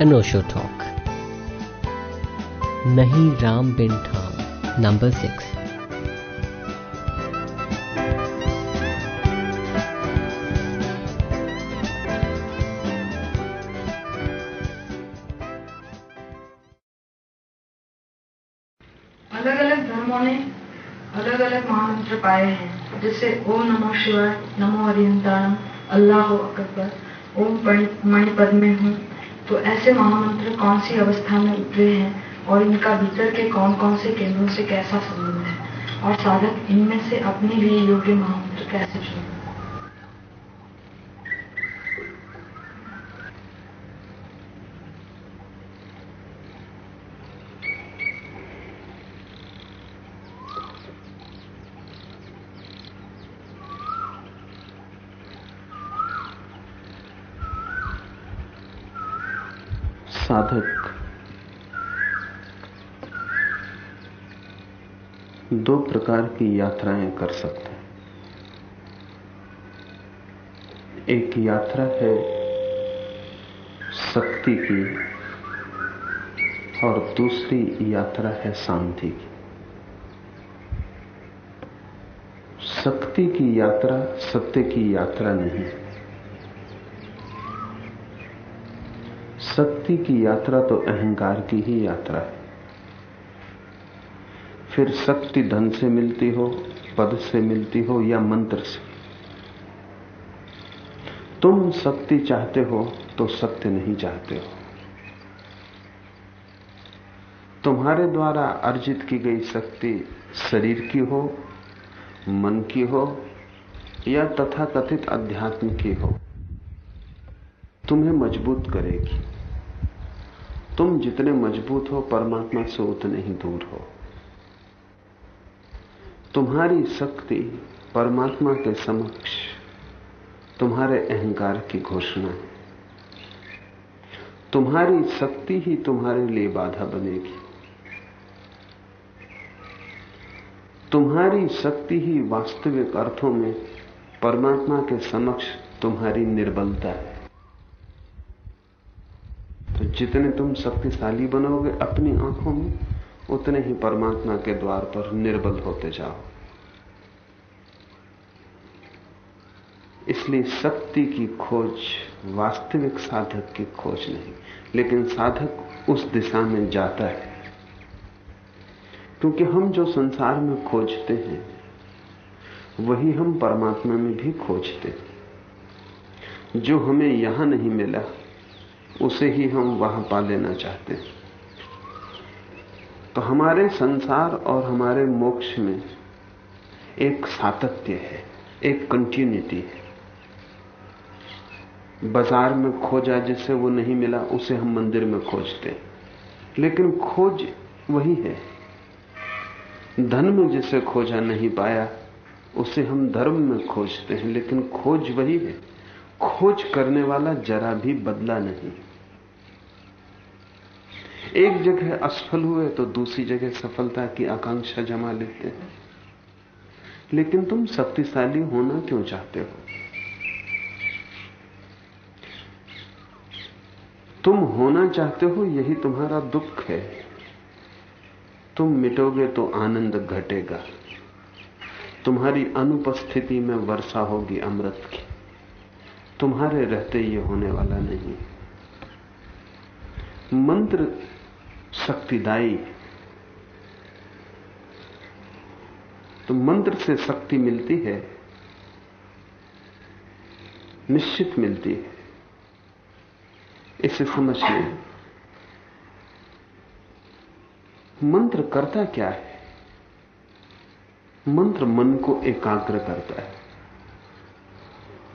अनोशो talk नहीं राम बिन ठाम number six अलग अलग धर्मों ने अलग अलग महामंत्र पाए हैं, जैसे ओम नमो शिवाय, नमो हरिहंताणम अल्लाह अकबर, ओम मणिपद में हूँ। तो ऐसे महामंत्र कौन सी अवस्था में उतरे हैं और इनका भीतर के कौन कौन से केंद्रों से कैसा संबंध है? और साधक इनमें से अपने लिए योग्य महामंत्र कैसे चुने साधक दो प्रकार की यात्राएँ कर सकते हैं। एक यात्रा है शक्ति की, और दूसरी यात्रा है शांति की। शक्ति की यात्रा सत्य की यात्रा नहीं। शक्ति की यात्रा तो अहंकार की ही यात्रा है। फिर शक्ति धन से मिलती हो, पद से मिलती हो या मंत्र से। तुम शक्ति चाहते हो तो सत्य नहीं चाहते हो। तुम्हारे द्वारा अर्जित की गई शक्ति शरीर की हो, मन की हो, या तथाकथित अध्यात्म की हो, तुम्हें मज़बूत करेगी। तुम जितने मज़बूत हो, परमात्मा से उतने ही दूर हो। तुम्हारी शक्ति परमात्मा के समक्ष, तुम्हारे अहंकार की घोषणा है। तुम्हारी शक्ति ही तुम्हारे लिए बाधा बनेगी। तुम्हारी शक्ति ही वास्तविक अर्थों में परमात्मा के समक्ष तुम्हारी निर्बलता है। तो जितने तुम शक्तिशाली बनोगे अपनी आँखों में उतने ही परमात्मा के द्वार पर निर्बल होते जाओ। इसलिए शक्ति की खोज, वास्तविक साधक की खोज नहीं, लेकिन साधक उस दिशा में जाता है। क्योंकि हम जो संसार में खोजते हैं, वही हम परमात्मा में भी खोजते हैं। जो हमें यहाँ नहीं मिला, उसे ही हम वहाँ पा लेना चाहते हैं। तो हमारे संसार और हमारे मोक्ष में एक सातत्य है, एक कंटिन्यूटी है। बाज़ार में खोजा जिसे वो नहीं मिला, उसे हम मंदिर में खोजते लेकिन खोज वही है। धन में जिसे खोजा नहीं पाया, उसे हम धर्म में खोजते हैं, लेकिन खोज वही है। खोज करने वाला जरा भी बदला नहीं। एक जगह असफल हुए तो दूसरी जगह सफलता की आकांक्षा जमा लेते हैं। लेकिन तुम शक्तिशाली होना क्यों चाहते हो? तुम होना चाहते हो, यही तुम्हारा दुख है। तुम मिटोगे तो आनंद घटेगा। तुम्हारी अनुपस्थिति में वर्षा होगी अमृत की। तुम्हारे रहते ये होने वाला नहीं मंत्र शक्तिदायी। तो मंत्र से शक्ति मिलती है, निश्चित मिलती है। इसे समझ लें मंत्र करता क्या है? मंत्र मन को एकाग्र करता है।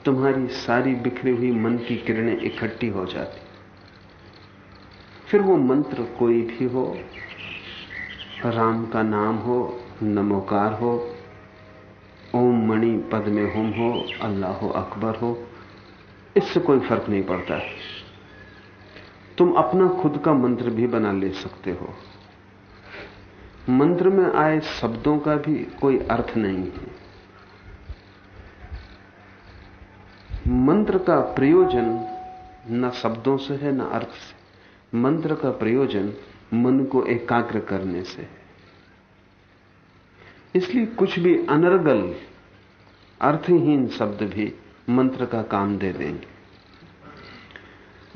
तुम्हारी सारी बिखरी हुई मन की किरणें इकट्ठी हो जाती। फिर वो मंत्र कोई भी हो, राम का नाम हो, नमोकार हो, ओम मणि पद में हुम हो, अल्लाह हो अकबर हो, इससे कोई फ़र्क नहीं पड़ता। है तुम अपना खुद का मंत्र भी बना ले सकते हो। मंत्र में आए शब्दों का भी कोई अर्थ नहीं है। मंत्र का प्रयोजन न शब्दों से है, न अर्थ से। मंत्र का प्रयोजन मन को एकाग्र करने से है। इसलिए कुछ भी अनर्गल, अर्थहीन शब्द भी मंत्र का काम दे देंगे।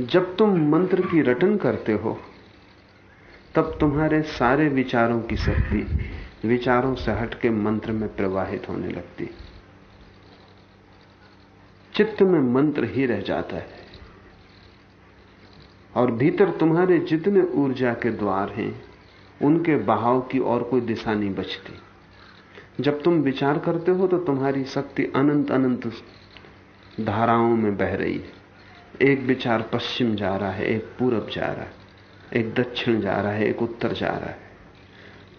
जब तुम मंत्र की रटन करते हो, तब तुम्हारे सारे विचारों की शक्ति विचारों से हटके मंत्र में प्रवाहित होने लगती। चित्त में मंत्र ही रह जाता है। और भीतर तुम्हारे जितने ऊर्जा के द्वार हैं, उनके बहाव की और कोई दिशा नहीं बचती। जब तुम विचार करते हो तो तुम्हारी शक्ति अनंत अनंत धाराओं में बह रही है। एक विचार पश्चिम जा रहा है, एक पूरब जा रहा है, एक दक्षिण जा रहा है, एक उत्तर जा रहा है।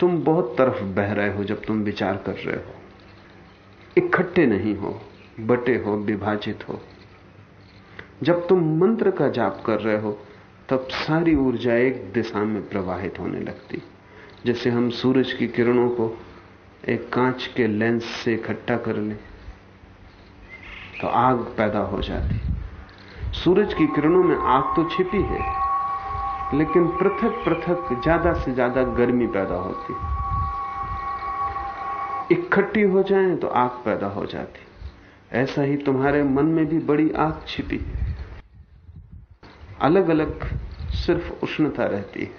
तुम बहुत तरफ़ बह रहे हो जब तुम विचार कर रहे हो। इकट्ठे नहीं हो, बटे हो, विभाजित हो। जब तुम मंत्र का जाप कर रहे हो तब सारी ऊर्जा एक दिशा में प्रवाहित होने लगती। जैसे हम सूरज की किरणों को एक कांच के लेंस से इकट्ठा कर लें तो आग पैदा हो जाती। सूरज की किरणों में आग तो छिपी है, लेकिन पृथक पृथक ज़्यादा से ज़्यादा गर्मी पैदा होती। इकट्ठी हो जाए तो आग पैदा हो जाती। ऐसा ही तुम्हारे मन में भी बड़ी आग छिपी है। अलग अलग सिर्फ़ उष्णता रहती है।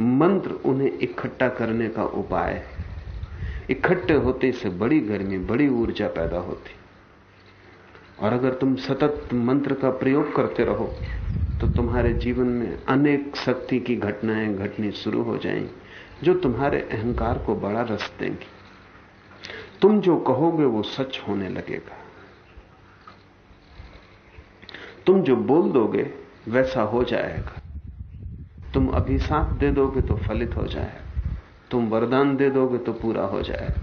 मंत्र उन्हें इकट्ठा करने का उपाय है। इकट्ठे होते से बड़ी गर्मी, बड़ी ऊर्जा पैदा होती। और अगर तुम सतत मंत्र का प्रयोग करते रहो तो तुम्हारे जीवन में अनेक शक्ति की घटनाएँ, घटनी शुरू हो जाएँगी, जो तुम्हारे अहंकार को बड़ा रस देंगी। तुम जो कहोगे वो सच होने लगेगा। तुम जो बोल दोगे वैसा हो जाएगा। तुम अभिशाप दे दोगे तो फलित हो जाएगा। तुम वरदान दे दोगे तो पूरा हो जाएगा।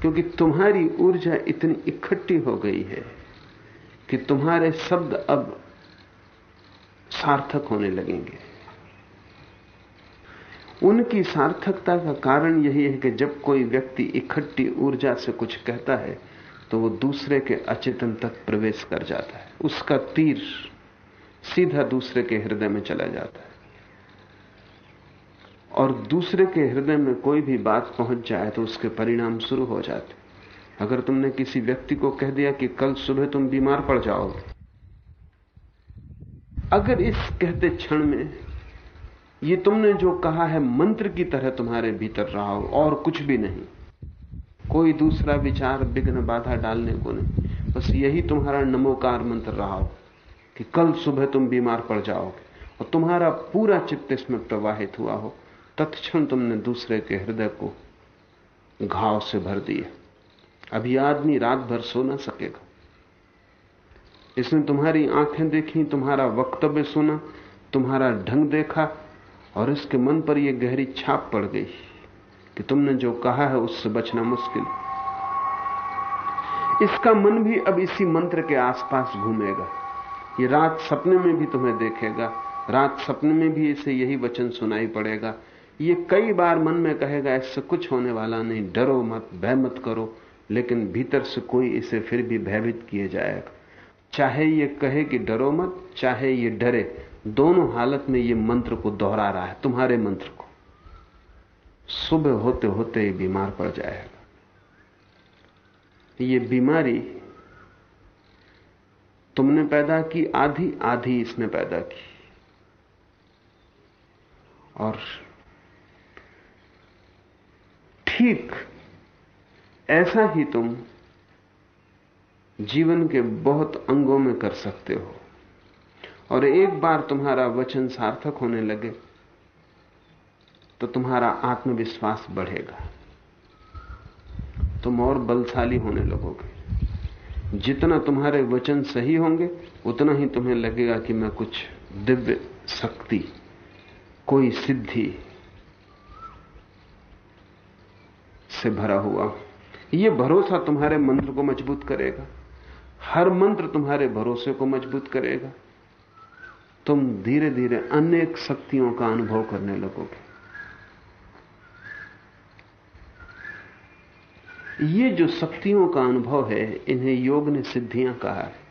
क्योंकि तुम्हारी ऊर्जा इतनी इकट्ठी हो गई है कि तुम्हारे शब्द अब सार्थक होने लगेंगे। उनकी सार्थकता का कारण यही है कि जब कोई व्यक्ति इकट्ठी ऊर्जा से कुछ कहता है तो वो दूसरे के अचेतन तक प्रवेश कर जाता है। उसका तीर सीधा दूसरे के हृदय में चला जाता है। और दूसरे के हृदय में कोई भी बात पहुँच जाए तो उसके परिणाम शुरू हो जाते अगर तुमने किसी व्यक्ति को कह दिया कि कल सुबह तुम बीमार पड़ जाओगे, अगर इस कहते क्षण में ये तुमने जो कहा है मंत्र की तरह तुम्हारे भीतर रहा हो और कुछ भी नहीं, कोई दूसरा विचार विघ्न बाधा डालने को नहीं, बस यही तुम्हारा नमोकार मंत्र रहा हो। कि कल सुबह तुम बीमार पड़ जाओगे और तुम्हारा पूरा चित्त इसमें प्रवाहित हुआ हो। तत्क्षण तुमने दूसरे के हृदय को घाव से भर दिया अभी आदमी रात भर सो ना सकेगा। इसने तुम्हारी आँखें देखी, तुम्हारा वक्तव्य सुना, तुम्हारा ढंग देखा और इसके मन पर यह गहरी छाप पड़ गई कि तुमने जो कहा है उससे बचना मुश्किल। इसका मन भी अब इसी मंत्र के आसपास घूमेगा। ये रात सपने में भी तुम्हें देखेगा, रात सपने में भी इसे यही वचन सुनाई पड़ेगा। ये कई बार मन में कहेगा इससे कुछ होने वाला नहीं, डरो मत, भय मत करो, लेकिन भीतर से कोई इसे फिर भी भयभीत किए जाएगा। चाहे ये कहे कि डरो मत, चाहे ये डरे, दोनों हालत में ये मंत्र को दोहरा रहा है, तुम्हारे मंत्र को। सुबह होते होते बीमार पड़ जाएगा। ये बीमारी तुमने पैदा की, आधी आधी इसने पैदा की। और ठीक ऐसा ही तुम जीवन के बहुत अंगों में कर सकते हो। और एक बार तुम्हारा वचन सार्थक होने लगे तो तुम्हारा आत्मविश्वास बढ़ेगा। तुम और बलशाली होने लगोगे। जितना तुम्हारे वचन सही होंगे, उतना ही तुम्हें लगेगा कि मैं कुछ दिव्य शक्ति, कोई सिद्धि से भरा हुआ यह भरोसा तुम्हारे मंत्र को मज़बूत करेगा। हर मंत्र तुम्हारे भरोसे को मज़बूत करेगा। तुम धीरे धीरे अनेक शक्तियों का अनुभव करने लगोगे। ये जो शक्तियों का अनुभव है, इन्हें योग ने सिद्धियाँ कहा है।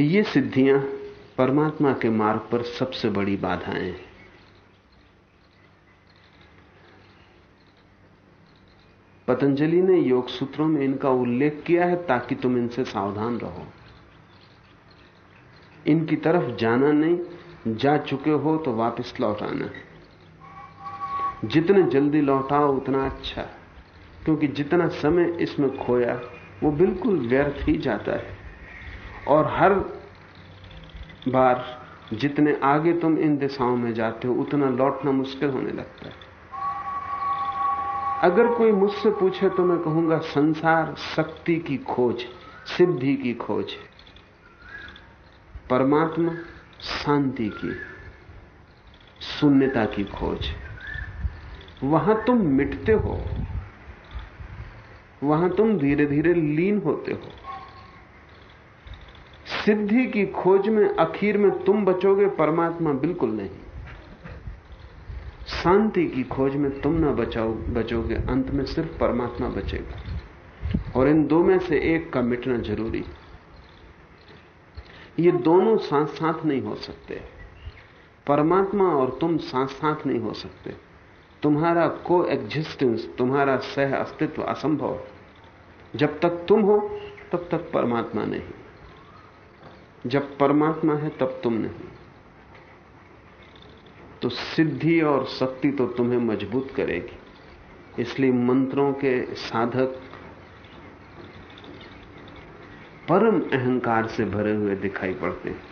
ये सिद्धियाँ परमात्मा के मार्ग पर सबसे बड़ी बाधाएँ हैं। पतंजलि ने योग सूत्रों में इनका उल्लेख किया है ताकि तुम इनसे सावधान रहो। इनकी तरफ़ जाना नहीं, जा चुके हो तो वापस लौट आना। जितने जल्दी लौटाओ, उतना अच्छा। क्योंकि जितना समय इसमें खोया, वो बिल्कुल व्यर्थ ही जाता है। और हर बार जितने आगे तुम इन दिशाओं में जाते हो, उतना लौटना मुश्किल होने लगता है। अगर कोई मुझसे पूछे तो मैं कहूँगा, संसार शक्ति की खोज, सिद्धि की खोज है। परमात्मा शांति की, शून्यता की खोज वहाँ तुम मिटते हो, वहाँ तुम धीरे धीरे लीन होते हो। सिद्धि की खोज में आखिर में तुम बचोगे, परमात्मा बिल्कुल नहीं। शांति की खोज में तुम ना बचाओ, बचोगे, अंत में सिर्फ़ परमात्मा बचेगा। और इन दो में से एक का मिटना ज़रूरी ये दोनों साथ साथ नहीं हो सकते। परमात्मा और तुम साथ साथ नहीं हो सकते। तुम्हारा को एग्जिस्टेंस तुम्हारा सह अस्तित्व असंभव जब तक तुम हो, तब तक परमात्मा नहीं। जब परमात्मा है, तब तुम नहीं। तो सिद्धि और शक्ति तो तुम्हें मज़बूत करेगी। इसलिए मंत्रों के साधक परम अहंकार से भरे हुए दिखाई पड़ते हैं।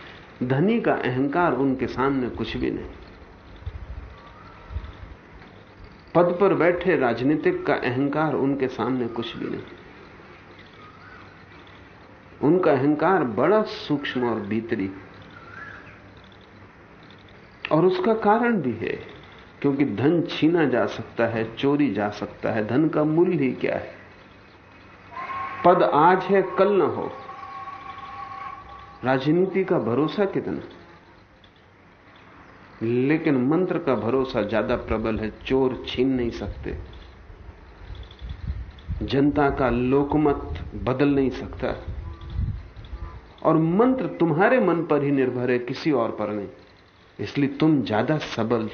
धनी का अहंकार उनके सामने कुछ भी नहीं। पद पर बैठे राजनीतिक का अहंकार उनके सामने कुछ भी नहीं। उनका अहंकार बड़ा सूक्ष्म और भीतरी। और उसका कारण भी है, क्योंकि धन छीना जा सकता है, चोरी जा सकता है, धन का मूल्य ही क्या है? पद आज है, कल ना हो। राजनीति का भरोसा कितना? लेकिन मंत्र का भरोसा ज़्यादा प्रबल है, चोर छीन नहीं सकते। जनता का लोकमत बदल नहीं सकता। और मंत्र तुम्हारे मन पर ही निर्भर है, किसी और पर नहीं। इसलिए तुम ज़्यादा सबल,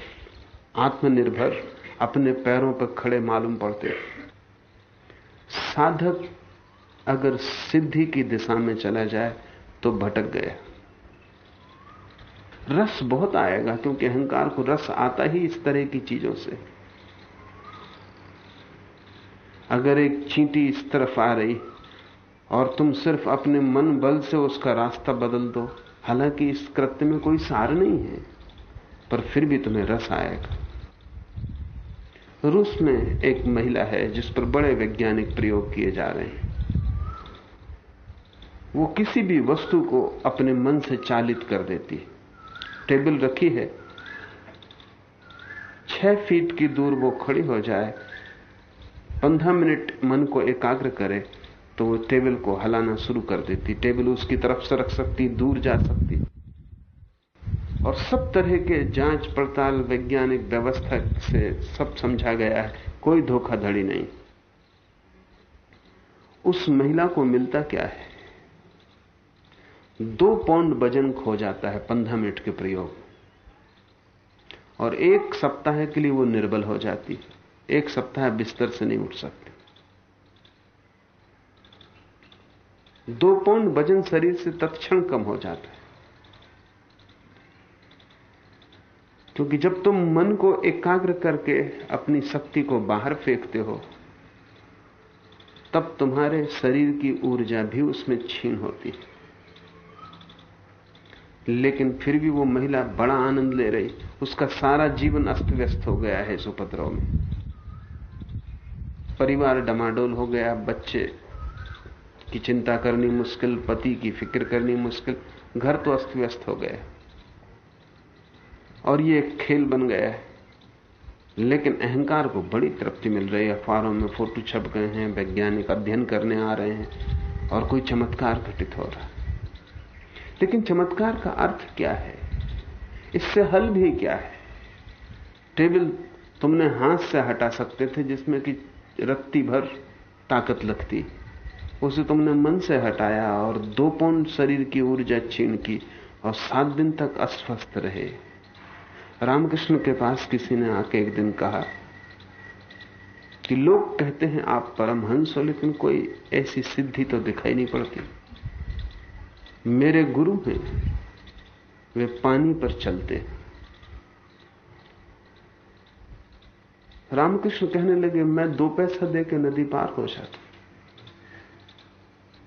आत्मनिर्भर, अपने पैरों पर खड़े मालूम पड़ते। साधक अगर सिद्धि की दिशा में चला जाए तो भटक गया। रस बहुत आएगा, क्योंकि अहंकार को रस आता ही इस तरह की चीज़ों से। अगर एक चींटी इस तरफ़ आ रही, और तुम सिर्फ़ अपने मन बल से उसका रास्ता बदल दो, हालाँकि इस कृत्य में कोई सार नहीं है, पर फिर भी तुम्हें रस आएगा। रूस में एक महिला है, जिस पर बड़े वैज्ञानिक प्रयोग किए जा रहे हैं। वो किसी भी वस्तु को अपने मन से चालित कर देती है। टेबल रखी है। छह फीट की दूर वो खड़ी हो जाए। पंद्रह मिनट मन को एकाग्र करे तो वो टेबल को हलाना शुरू कर देती। टेबल उसकी तरफ़ से रख सकती, दूर जा सकती। और सब तरह के जाँच पड़ताल, वैज्ञानिक व्यवस्था से सब समझा गया है। कोई धोखाधड़ी नहीं। उस महिला को मिलता क्या है? दो पौंड वज़न खो जाता है पंद्रह मिनट के प्रयोग। और एक सप्ताह के लिए वो निर्बल हो जाती है। एक सप्ताह बिस्तर से नहीं उठ सकती। दो पौंड वज़न शरीर से तत्क्षण कम हो जाता है। क्योंकि जब तुम मन को एकाग्र करके अपनी शक्ति को बाहर फेंकते हो, तब तुम्हारे शरीर की ऊर्जा भी उसमें छीन होती है। लेकिन फिर भी वो महिला बड़ा आनंद ले रही। उसका सारा जीवन अस्त व्यस्त हो गया है इस उपद्रव में। परिवार डमाडोल हो गया, बच्चे की चिंता करनी मुश्किल, पति की फ़िक्र करनी मुश्किल, घर तो अस्त व्यस्त हो गया। और ये एक खेल बन गया है। लेकिन अहंकार को बड़ी तृप्ति मिल रही है। अखबारों में फ़ोटो छप गए हैं, वैज्ञानिक अध्ययन करने आ रहे हैं और कोई चमत्कार घटित हो रहा है। लेकिन चमत्कार का अर्थ क्या है? इससे हल भी क्या है? टेबल तुमने हाथ से हटा सकते थे जिसमें कि रत्ती भर ताकत लगती। उसे तुमने मन से हटाया और दो पौन शरीर की ऊर्जा छीन की और सात दिन तक अस्वस्थ रहे। रामकृष्ण के पास किसी ने आके एक दिन कहा कि लोग कहते हैं आप परमहंस हो, लेकिन कोई ऐसी सिद्धि तो दिखाई नहीं पड़ती। मेरे गुरु हैं। वे पानी पर चलते हैं। रामकृष्ण कहने लगे, मैं दो पैसा दे के नदी पार हो जाता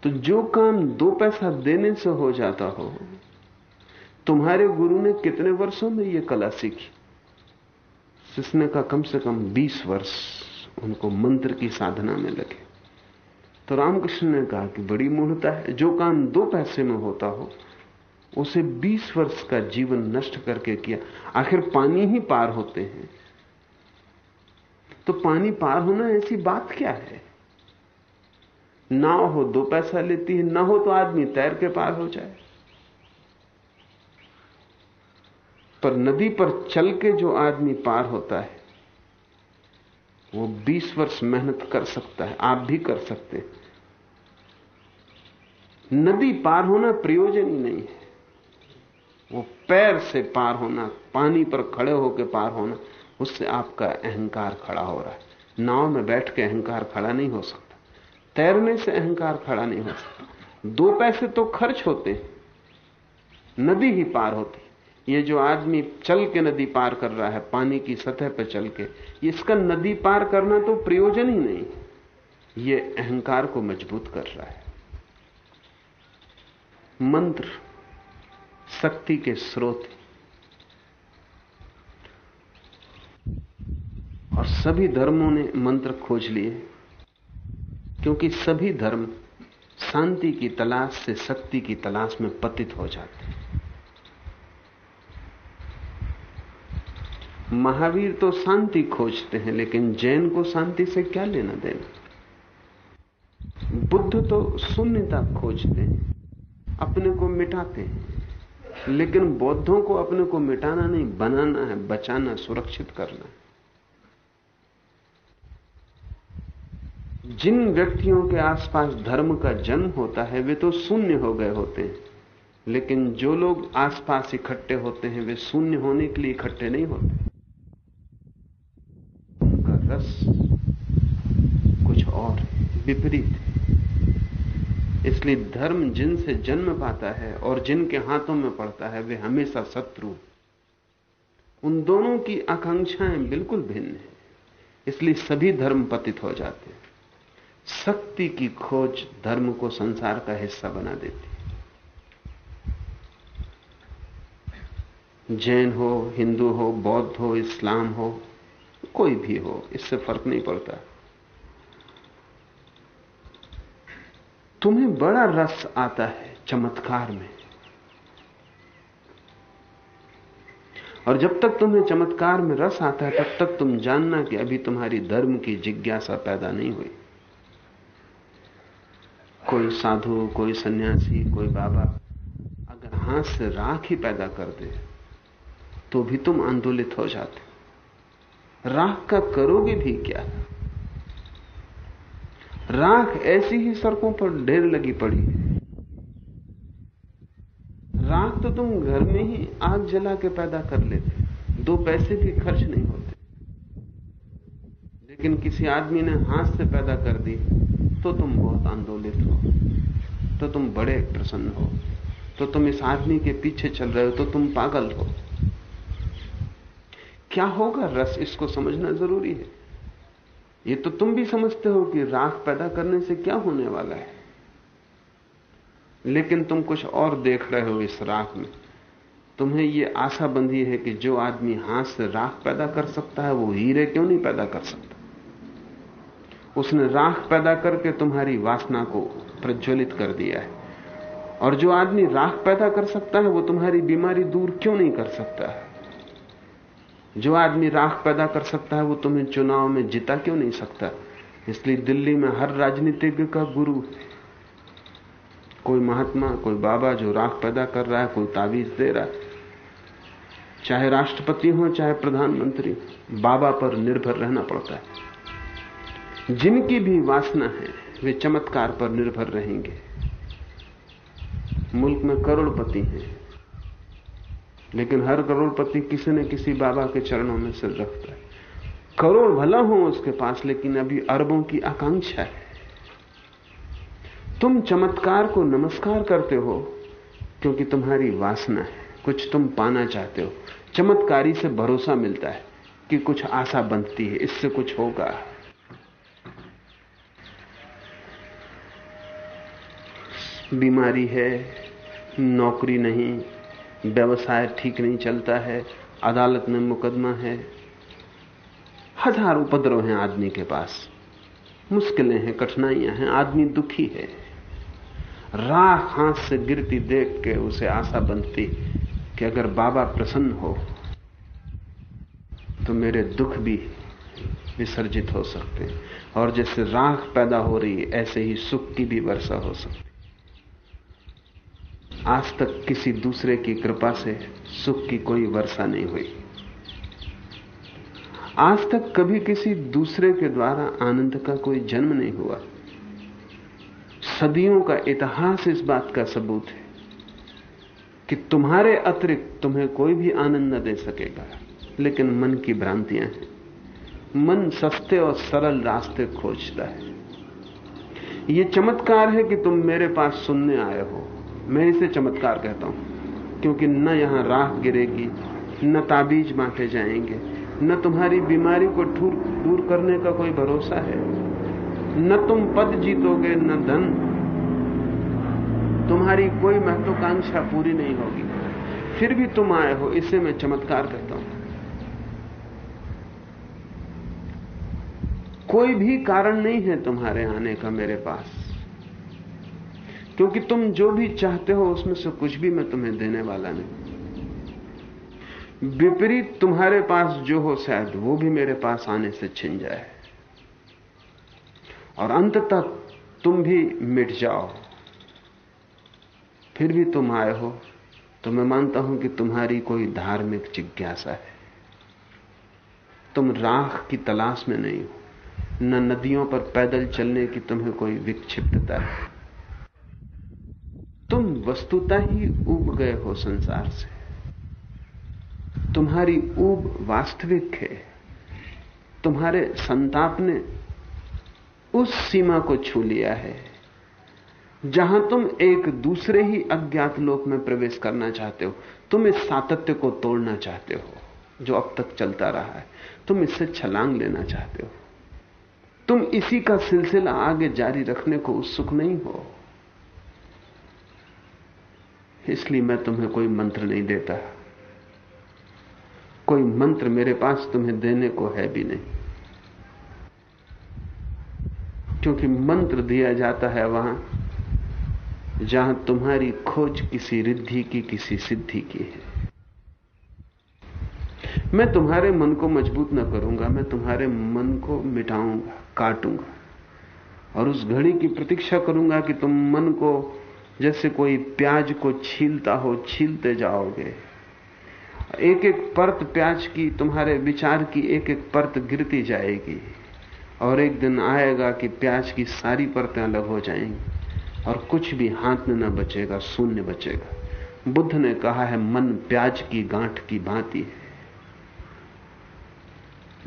तो जो काम दो पैसा देने से हो जाता हो, तुम्हारे गुरु ने कितने वर्षों में यह कला सीखी? जिसने का कम से कम 20 वर्ष उनको मंत्र की साधना में लगे। तो रामकृष्ण ने कहा कि बड़ी मूर्ता है, जो काम दो पैसे में होता हो, उसे 20 वर्ष का जीवन नष्ट करके किया। आखिर पानी ही पार होते हैं। तो पानी पार होना ऐसी बात क्या है? नाव हो दो पैसा लेती है, ना हो तो आदमी तैर के पार हो जाए। पर नदी पर चल के जो आदमी पार होता है वो 20 वर्ष मेहनत कर सकता है, आप भी कर सकते हैं। नदी पार होना प्रयोजन ही नहीं है। वो पैर से पार होना, पानी पर खड़े होकर पार होना, उससे आपका अहंकार खड़ा हो रहा है। नाव में बैठ के अहंकार खड़ा नहीं हो सकता। तैरने से अहंकार खड़ा नहीं हो सकता। दो पैसे तो खर्च होते नदी ही पार होती। ये जो आदमी चल के नदी पार कर रहा है, पानी की सतह पर चल के, इसका नदी पार करना तो प्रयोजन ही नहीं। ये अहंकार को मज़बूत कर रहा है। मंत्र शक्ति के स्रोत और सभी धर्मों ने मंत्र खोज लिए, क्योंकि सभी धर्म शांति की तलाश से शक्ति की तलाश में पतित हो जाते हैं। महावीर तो शांति खोजते हैं, लेकिन जैन को शांति से क्या लेना देना? बुद्ध तो शून्यता खोजते हैं, अपने को मिटाते हैं। लेकिन बौद्धों को अपने को मिटाना नहीं, बनाना है, बचाना, सुरक्षित करना जिन व्यक्तियों के आसपास धर्म का जन्म होता है, वे तो शून्य हो गए होते हैं। लेकिन जो लोग आसपास इकट्ठे होते हैं, वे शून्य होने के लिए इकट्ठे नहीं होते। रस, कुछ और विपरीत। है इसलिए धर्म जिनसे जन्म पाता है और जिनके हाथों में पड़ता है, वे हमेशा शत्रु। उन दोनों की आकांक्षाएँ बिल्कुल भिन्न है। इसलिए सभी धर्म पतित हो जाते हैं। शक्ति की खोज धर्म को संसार का हिस्सा बना देती है। जैन हो, हिंदू हो, बौद्ध हो, इस्लाम हो कोई भी हो, इससे फ़र्क नहीं पड़ता। तुम्हें बड़ा रस आता है चमत्कार में। और जब तक तुम्हें चमत्कार में रस आता है, तब तक तुम जानना कि अभी तुम्हारी धर्म की जिज्ञासा पैदा नहीं हुई। कोई साधु, कोई सन्यासी, कोई बाबा अगर हाथ से राख ही पैदा कर दे तो भी तुम आंदोलित हो जाते। राख का करोगे भी क्या? राख ऐसी ही सड़कों पर ढेर लगी पड़ी। राख तो तुम घर में ही आग जला के पैदा कर लेते। दो पैसे भी खर्च नहीं होते। लेकिन किसी आदमी ने हाथ से पैदा कर दी तो तुम बहुत आंदोलित हो। तो तुम बड़े प्रसन्न हो। तो तुम इस आदमी के पीछे चल रहे हो तो तुम पागल हो। क्या होगा रस? इसको समझना ज़रूरी है। ये तो तुम भी समझते हो कि राख पैदा करने से क्या होने वाला है। लेकिन तुम कुछ और देख रहे हो इस राख में। तुम्हें यह आशा बंधी है कि जो आदमी हाथ से राख पैदा कर सकता है, वो हीरे क्यों नहीं पैदा कर सकता? उसने राख पैदा करके तुम्हारी वासना को प्रज्वलित कर दिया है। और जो आदमी राख पैदा कर सकता है, वो तुम्हारी बीमारी दूर क्यों नहीं कर सकता है? जो आदमी राख पैदा कर सकता है, वो तुम्हें चुनाव में जिता क्यों नहीं सकता? इसलिए दिल्ली में हर राजनीतिज्ञ का गुरु। कोई महात्मा, कोई बाबा जो राख पैदा कर रहा है, कोई ताबीज दे रहा है। चाहे राष्ट्रपति हो, चाहे प्रधानमंत्री, बाबा पर निर्भर रहना पड़ता है। जिनकी भी वासना है, वे चमत्कार पर निर्भर रहेंगे। मुल्क में करोड़पति हैं। लेकिन हर करोड़पति किसी न किसी बाबा के चरणों में सिर रखता है। करोड़ भला हो उसके पास, लेकिन अभी अरबों की आकांक्षा है। तुम चमत्कार को नमस्कार करते हो क्योंकि तुम्हारी वासना है। कुछ तुम पाना चाहते हो। चमत्कारी से भरोसा मिलता है कि कुछ आशा बनती है। इससे कुछ होगा। बीमारी है, नौकरी नहीं व्यवसाय ठीक नहीं चलता है, अदालत में मुकदमा है। हज़ार उपद्रव हैं आदमी के पास। मुश्किलें हैं, कठिनाइयाँ हैं, आदमी दुखी है। राख हाथ से गिरती देख के उसे आशा बनती कि अगर बाबा प्रसन्न हो तो मेरे दुख भी विसर्जित हो सकते हैं। और जैसे राख पैदा हो रही है, ऐसे ही सुख की भी वर्षा हो सकती आज तक किसी दूसरे की कृपा से सुख की कोई वर्षा नहीं हुई। आज तक कभी किसी दूसरे के द्वारा आनंद का कोई जन्म नहीं हुआ। सदियों का इतिहास इस बात का सबूत है कि तुम्हारे अतिरिक्त तुम्हें कोई भी आनंद न दे सकेगा। लेकिन मन की भ्रांतियाँ हैं। मन सस्ते और सरल रास्ते खोजता है। यह चमत्कार है कि तुम मेरे पास सुनने आए हो। मैं इसे चमत्कार कहता हूँ, क्योंकि न यहाँ राह गिरेगी, न ताबीज बांटे जाएँगे, न तुम्हारी बीमारी को दूर करने का कोई भरोसा है। न तुम पद जीतोगे, न धन। तुम्हारी कोई महत्वाकांक्षा पूरी नहीं होगी। फिर भी तुम आए हो, इसे मैं चमत्कार कहता हूँ। कोई भी कारण नहीं है तुम्हारे आने का मेरे पास। क्योंकि तुम जो भी चाहते हो, उसमें से कुछ भी मैं तुम्हें देने वाला नहीं। विपरीत तुम्हारे पास जो हो, शायद वो भी मेरे पास आने से छिन जाए। और अंततः तुम भी मिट जाओ। फिर भी तुम आए हो तो मैं मानता हूँ कि तुम्हारी कोई धार्मिक जिज्ञासा है। तुम राख की तलाश में नहीं हो, न नदियों पर पैदल चलने की तुम्हें कोई विक्षिप्तता है। तुम वस्तुता ही उब गए हो संसार से। तुम्हारी ऊब वास्तविक है। तुम्हारे संताप ने उस सीमा को छू लिया है, जहाँ तुम एक दूसरे ही अज्ञात लोक में प्रवेश करना चाहते हो। तुम इस सातत्य को तोड़ना चाहते हो, जो अब तक चलता रहा है। तुम इससे छलांग लेना चाहते हो। तुम इसी का सिलसिला आगे जारी रखने को उत्सुक नहीं हो। इसलिए मैं तुम्हें कोई मंत्र नहीं देता। कोई मंत्र मेरे पास तुम्हें देने को है भी नहीं। क्योंकि मंत्र दिया जाता है वहाँ, जहाँ तुम्हारी खोज किसी रिद्धि की, किसी सिद्धि की है। मैं तुम्हारे मन को मज़बूत न करूँगा, मैं तुम्हारे मन को मिटाऊँगा, काटूँगा, और उस घड़ी की प्रतीक्षा करूँगा कि तुम मन को जैसे कोई प्याज को छीलता हो, छीलते जाओगे। एक एक परत प्याज की, तुम्हारे विचार की एक एक परत गिरती जाएगी। और एक दिन आएगा कि प्याज की सारी परतें अलग हो जाएँगी और कुछ भी हाथ में न बचेगा, शून्य बचेगा। बुद्ध ने कहा है, मन प्याज की गांठ की भांति है।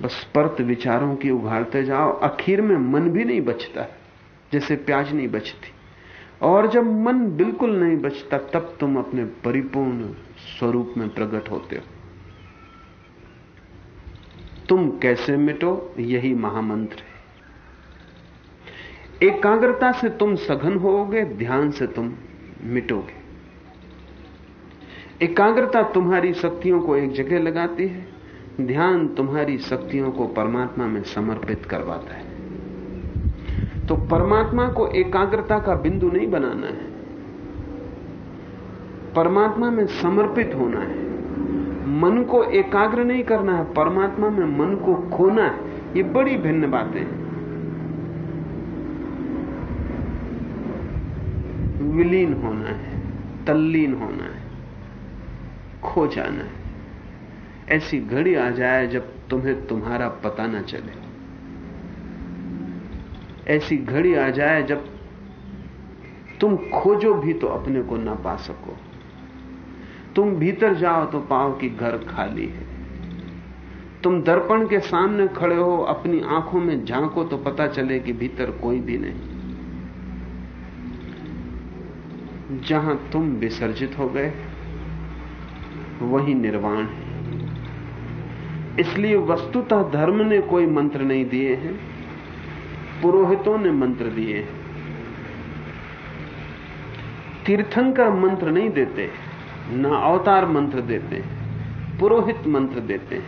बस परत विचारों की उघाड़ते जाओ। आखिर में मन भी नहीं बचता, जैसे प्याज नहीं बचती। और जब मन बिल्कुल नहीं बचता, तब तुम अपने परिपूर्ण स्वरूप में प्रकट होते हो। तुम कैसे मिटो, यही महामंत्र है। एकाग्रता से तुम सघन होोगे, ध्यान से तुम मिटोगे। एकाग्रता तुम्हारी शक्तियों को एक जगह लगाती है, ध्यान तुम्हारी शक्तियों को परमात्मा में समर्पित करवाता है। तो परमात्मा को एकाग्रता का बिंदु नहीं बनाना है। परमात्मा में समर्पित होना है। मन को एकाग्र नहीं करना है, परमात्मा में मन को खोना है। ये बड़ी भिन्न बातें हैं। विलीन होना है, तल्लीन होना है, खो जाना है। ऐसी घड़ी आ जाए जब तुम्हें तुम्हारा पता ना चले। ऐसी घड़ी आ जाए जब तुम खोजो भी तो अपने को ना पा सको। तुम भीतर जाओ तो पाओ कि घर खाली है। तुम दर्पण के सामने खड़े हो, अपनी आँखों में झांको तो पता चले कि भीतर कोई भी नहीं। जहाँ तुम विसर्जित हो गए, वही निर्वाण है। इसलिए वस्तुतः धर्म ने कोई मंत्र नहीं दिए हैं। पुरोहितों ने मंत्र दिए। तीर्थंकर मंत्र नहीं देते, न अवतार मंत्र देते, पुरोहित मंत्र देते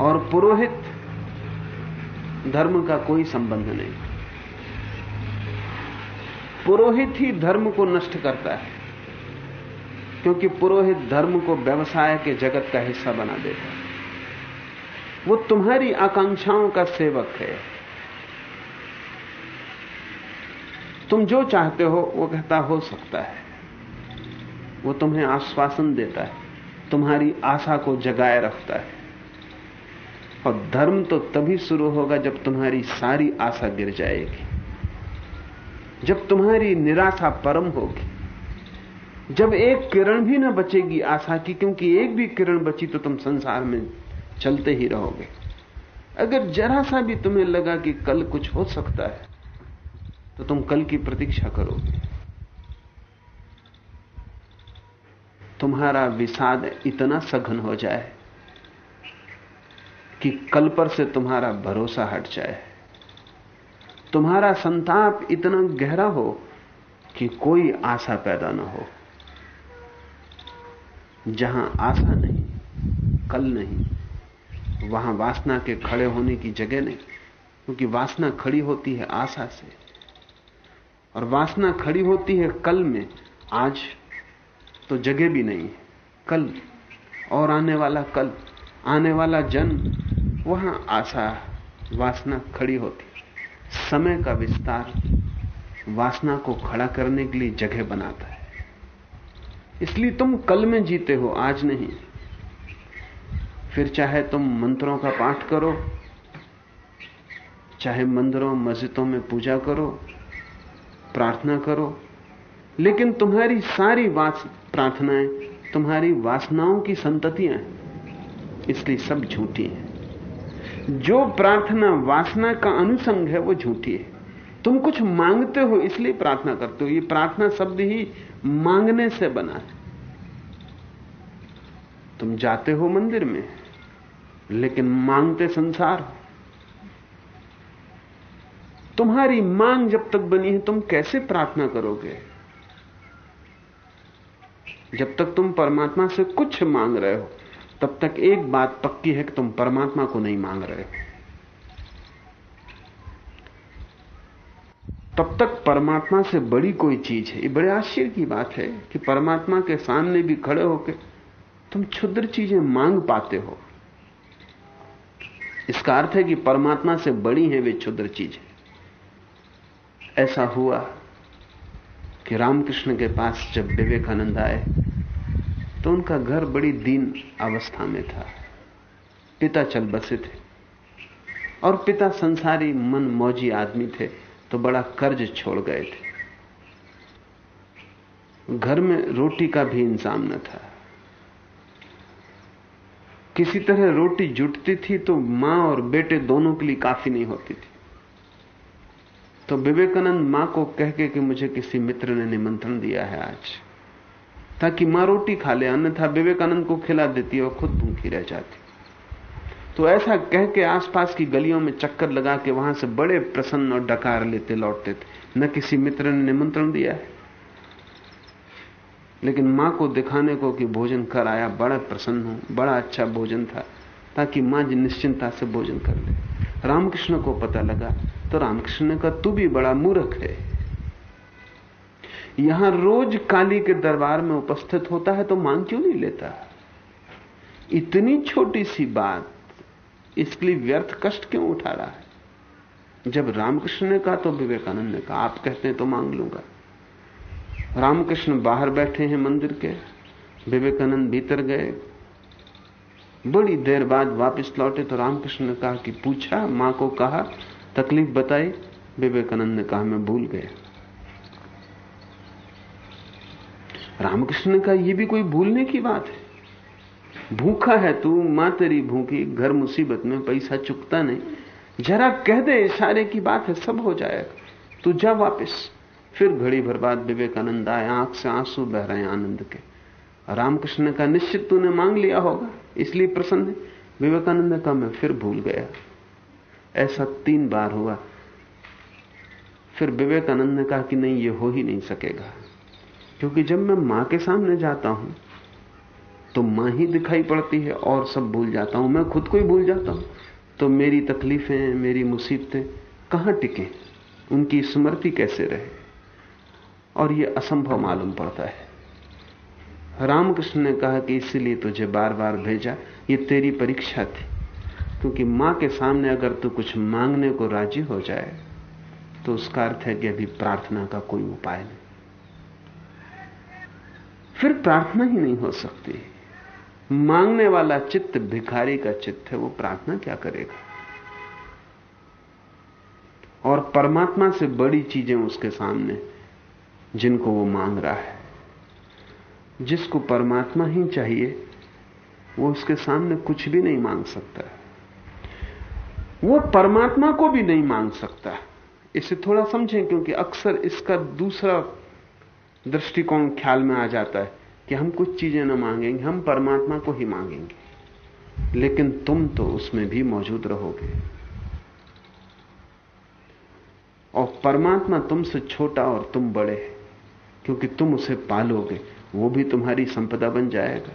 और पुरोहित धर्म का कोई संबंध नहीं। पुरोहित ही धर्म को नष्ट करता है, क्योंकि पुरोहित धर्म को व्यवसाय के जगत का हिस्सा बना देता है। वो तुम्हारी आकांक्षाओं का सेवक है। तुम जो चाहते हो, वो कहता हो सकता है। वो तुम्हें आश्वासन देता है, तुम्हारी आशा को जगाए रखता है। और धर्म तो तभी शुरू होगा जब तुम्हारी सारी आशा गिर जाएगी। जब तुम्हारी निराशा परम होगी। जब एक किरण भी ना बचेगी आशा की, क्योंकि एक भी किरण बची तो तुम संसार में चलते ही रहोगे। अगर जरा सा भी तुम्हें लगा कि कल कुछ हो सकता है तो तुम कल की प्रतीक्षा करोगे। तुम्हारा विषाद इतना सघन हो जाए कि कल पर से तुम्हारा भरोसा हट जाए। तुम्हारा संताप इतना गहरा हो कि कोई आशा पैदा ना हो। जहाँ आशा नहीं, कल नहीं वहाँ वासना के खड़े होने की जगह नहीं, क्योंकि वासना खड़ी होती है आशा से। और वासना खड़ी होती है कल में, आज तो जगह भी नहीं है, कल। और आने वाला कल, आने वाला जन्म, वहाँ आशा, वासना खड़ी होती समय का विस्तार वासना को खड़ा करने के लिए जगह बनाता है। इसलिए तुम कल में जीते हो, आज नहीं। फिर चाहे तुम मंत्रों का पाठ करो, चाहे मंदिरों, मस्जिदों में पूजा करो, प्रार्थना करो, लेकिन तुम्हारी सारी वास, प्रार्थनाएँ, तुम्हारी वासनाओं की संततियाँ हैं इसलिए सब झूठी है। जो प्रार्थना, वासना का अनुसंग है, वो झूठी है। तुम कुछ मांगते हो, इसलिए प्रार्थना करते हो। ये प्रार्थना शब्द ही मांगने से बना है। तुम जाते हो मंदिर में लेकिन मांगते संसार। तुम्हारी मांग जब तक बनी है, तुम कैसे प्रार्थना करोगे? जब तक तुम परमात्मा से कुछ मांग रहे हो, तब तक एक बात पक्की है कि तुम परमात्मा को नहीं मांग रहे हो। तब तक परमात्मा से बड़ी कोई चीज़ है। ये बड़े आश्चर्य की बात है कि परमात्मा के सामने भी खड़े होकर तुम क्षुद्र चीज़ें मांग पाते हो। इसका अर्थ है कि परमात्मा से बड़ी है वे क्षुद्र चीज़ें। ऐसा हुआ कि रामकृष्ण के पास जब विवेकानंद आए तो उनका घर बड़ी दीन अवस्था में था। पिता चल बसे थे और पिता संसारी मन मौजी आदमी थे तो बड़ा कर्ज छोड़ गए थे। घर में रोटी का भी इंतज़ाम न था। किसी तरह रोटी जुटती थी तो माँ और बेटे दोनों के लिए काफ़ी नहीं होती थी। तो विवेकानंद माँ को कह के कि मुझे किसी मित्र ने निमंत्रण दिया है आज, ताकि माँ रोटी खा ले, अन्यथा विवेकानंद को खिला देती और खुद भूखी रह जाती। तो ऐसा कह के आसपास की गलियों में चक्कर लगा के वहाँ से बड़े प्रसन्न और डकार लेते लौटते थे। न किसी मित्र ने निमंत्रण दिया है। लेकिन माँ को दिखाने को कि भोजन कर आया बड़ा प्रसन्न हूँ, बड़ा अच्छा भोजन था, ताकि माँ निश्चिंता से भोजन कर ले। रामकृष्ण को पता लगा तो रामकृष्ण कहा तू भी बड़ा मूर्ख है। यहाँ रोज काली के दरबार में उपस्थित होता है तो मांग क्यों नहीं लेता? इतनी छोटी सी बात इसके लिए व्यर्थ कष्ट क्यों उठा रहा है? जब रामकृष्ण ने कहा तो विवेकानंद ने कहा, आप कहते हैं तो मांग लूँगा। रामकृष्ण बाहर बैठे हैं मंदिर के, विवेकानंद भीतर गए। बड़ी देर बाद वापस लौटे तो रामकृष्ण ने कहा कि पूछा, माँ को कहा, तकलीफ़ बताई। विवेकानंद ने कहा, मैं भूल गया। रामकृष्ण ने कहा यह भी कोई भूलने की बात है? भूखा है तू, माँ तेरी भूखी, घर मुसीबत में, पैसा चुकता नहीं। जरा कह दे, इशारे की बात है, सब हो जाएगा। तू जा वापस। फिर घड़ी भर बाद विवेकानंद आए, आँख से आँसू बह रहे हैं आनंद के। रामकृष्ण का निश्चित तूने मांग लिया होगा, इसलिए प्रसन्न है। विवेकानंद ने कहा, मैं फिर भूल गया। ऐसा तीन बार हुआ। फिर विवेकानंद ने कहा कि नहीं, ये हो ही नहीं सकेगा। क्योंकि जब मैं माँ के सामने जाता हूँ तो माँ ही दिखाई पड़ती है और सब भूल जाता हूँ। मैं खुद को ही भूल जाता हूँ। तो मेरी तकलीफें, मेरी मुसीबतें कहाँ टिके? उनकी स्मृति कैसे रहे? और यह असंभव मालूम पड़ता है। रामकृष्ण ने कहा कि इसीलिए तुझे बार बार भेजा, ये तेरी परीक्षा थी। क्योंकि माँ के सामने अगर तू कुछ मांगने को राज़ी हो जाए तो उसका अर्थ है कि अभी प्रार्थना का कोई उपाय नहीं। फिर प्रार्थना ही नहीं हो सकती। मांगने वाला चित्त, भिखारी का चित्त है, वो प्रार्थना क्या करेगा? और परमात्मा से बड़ी चीज़ें उसके सामने जिनको वो मांग रहा है। जिसको परमात्मा ही चाहिए, वो उसके सामने कुछ भी नहीं मांग सकता। वो परमात्मा को भी नहीं मांग सकता। इसे थोड़ा समझें, क्योंकि अक्सर इसका दूसरा दृष्टिकोण ख्याल में आ जाता है कि हम कुछ चीज़ें ना मांगेंगे, हम परमात्मा को ही मांगेंगे। लेकिन तुम तो उसमें भी मौजूद रहोगे। और परमात्मा तुमसे छोटा और तुम बड़े क्योंकि तुम उसे पालोगे, वो भी तुम्हारी संपदा बन जाएगा।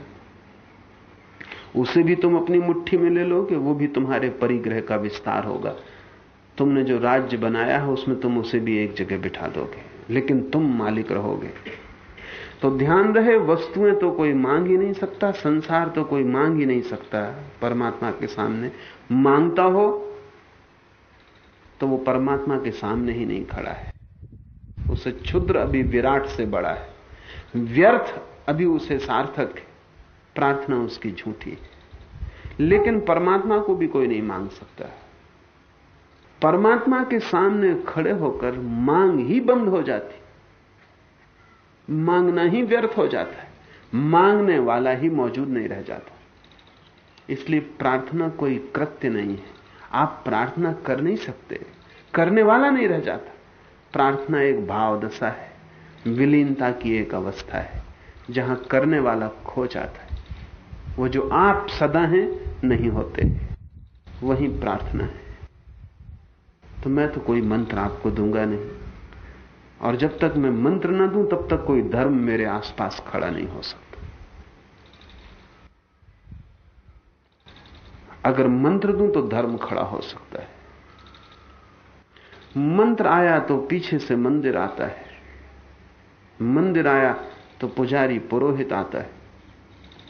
उसे भी तुम अपनी मुट्ठी में ले लोगे, वो भी तुम्हारे परिग्रह का विस्तार होगा। तुमने जो राज्य बनाया है, उसमें तुम उसे भी एक जगह बिठा दोगे, लेकिन तुम मालिक रहोगे। तो ध्यान रहे, वस्तुएँ तो कोई मांग ही नहीं सकता, संसार तो कोई मांग ही नहीं सकता। परमात्मा के सामने माँगता हो तो वो परमात्मा के सामने ही नहीं खड़ा है। उसे क्षुद्र अभी विराट से बड़ा है। व्यर्थ अभी उसे सार्थक है। प्रार्थना उसकी झूठी है। लेकिन परमात्मा को भी कोई नहीं मांग सकता। परमात्मा के सामने खड़े होकर मांग ही बंद हो जाती। मांगना ही व्यर्थ हो जाता है। मांगने वाला ही मौजूद नहीं रह जाता। इसलिए प्रार्थना कोई कृत्य नहीं है। आप प्रार्थना कर नहीं सकते। करने वाला नहीं रह जाता। प्रार्थना एक भाव दशा है, विलीनता की एक अवस्था है, जहाँ करने वाला खो जाता है। वो जो आप सदा हैं, नहीं होते। वही प्रार्थना है। तो मैं तो कोई मंत्र आपको दूँगा नहीं। और जब तक मैं मंत्र ना दूँ, तब तक कोई धर्म मेरे आसपास खड़ा नहीं हो सकता। अगर मंत्र दूँ तो धर्म खड़ा हो सकता है। मंत्र आया तो पीछे से मंदिर आता है। मंदिर आया तो पुजारी पुरोहित आता है।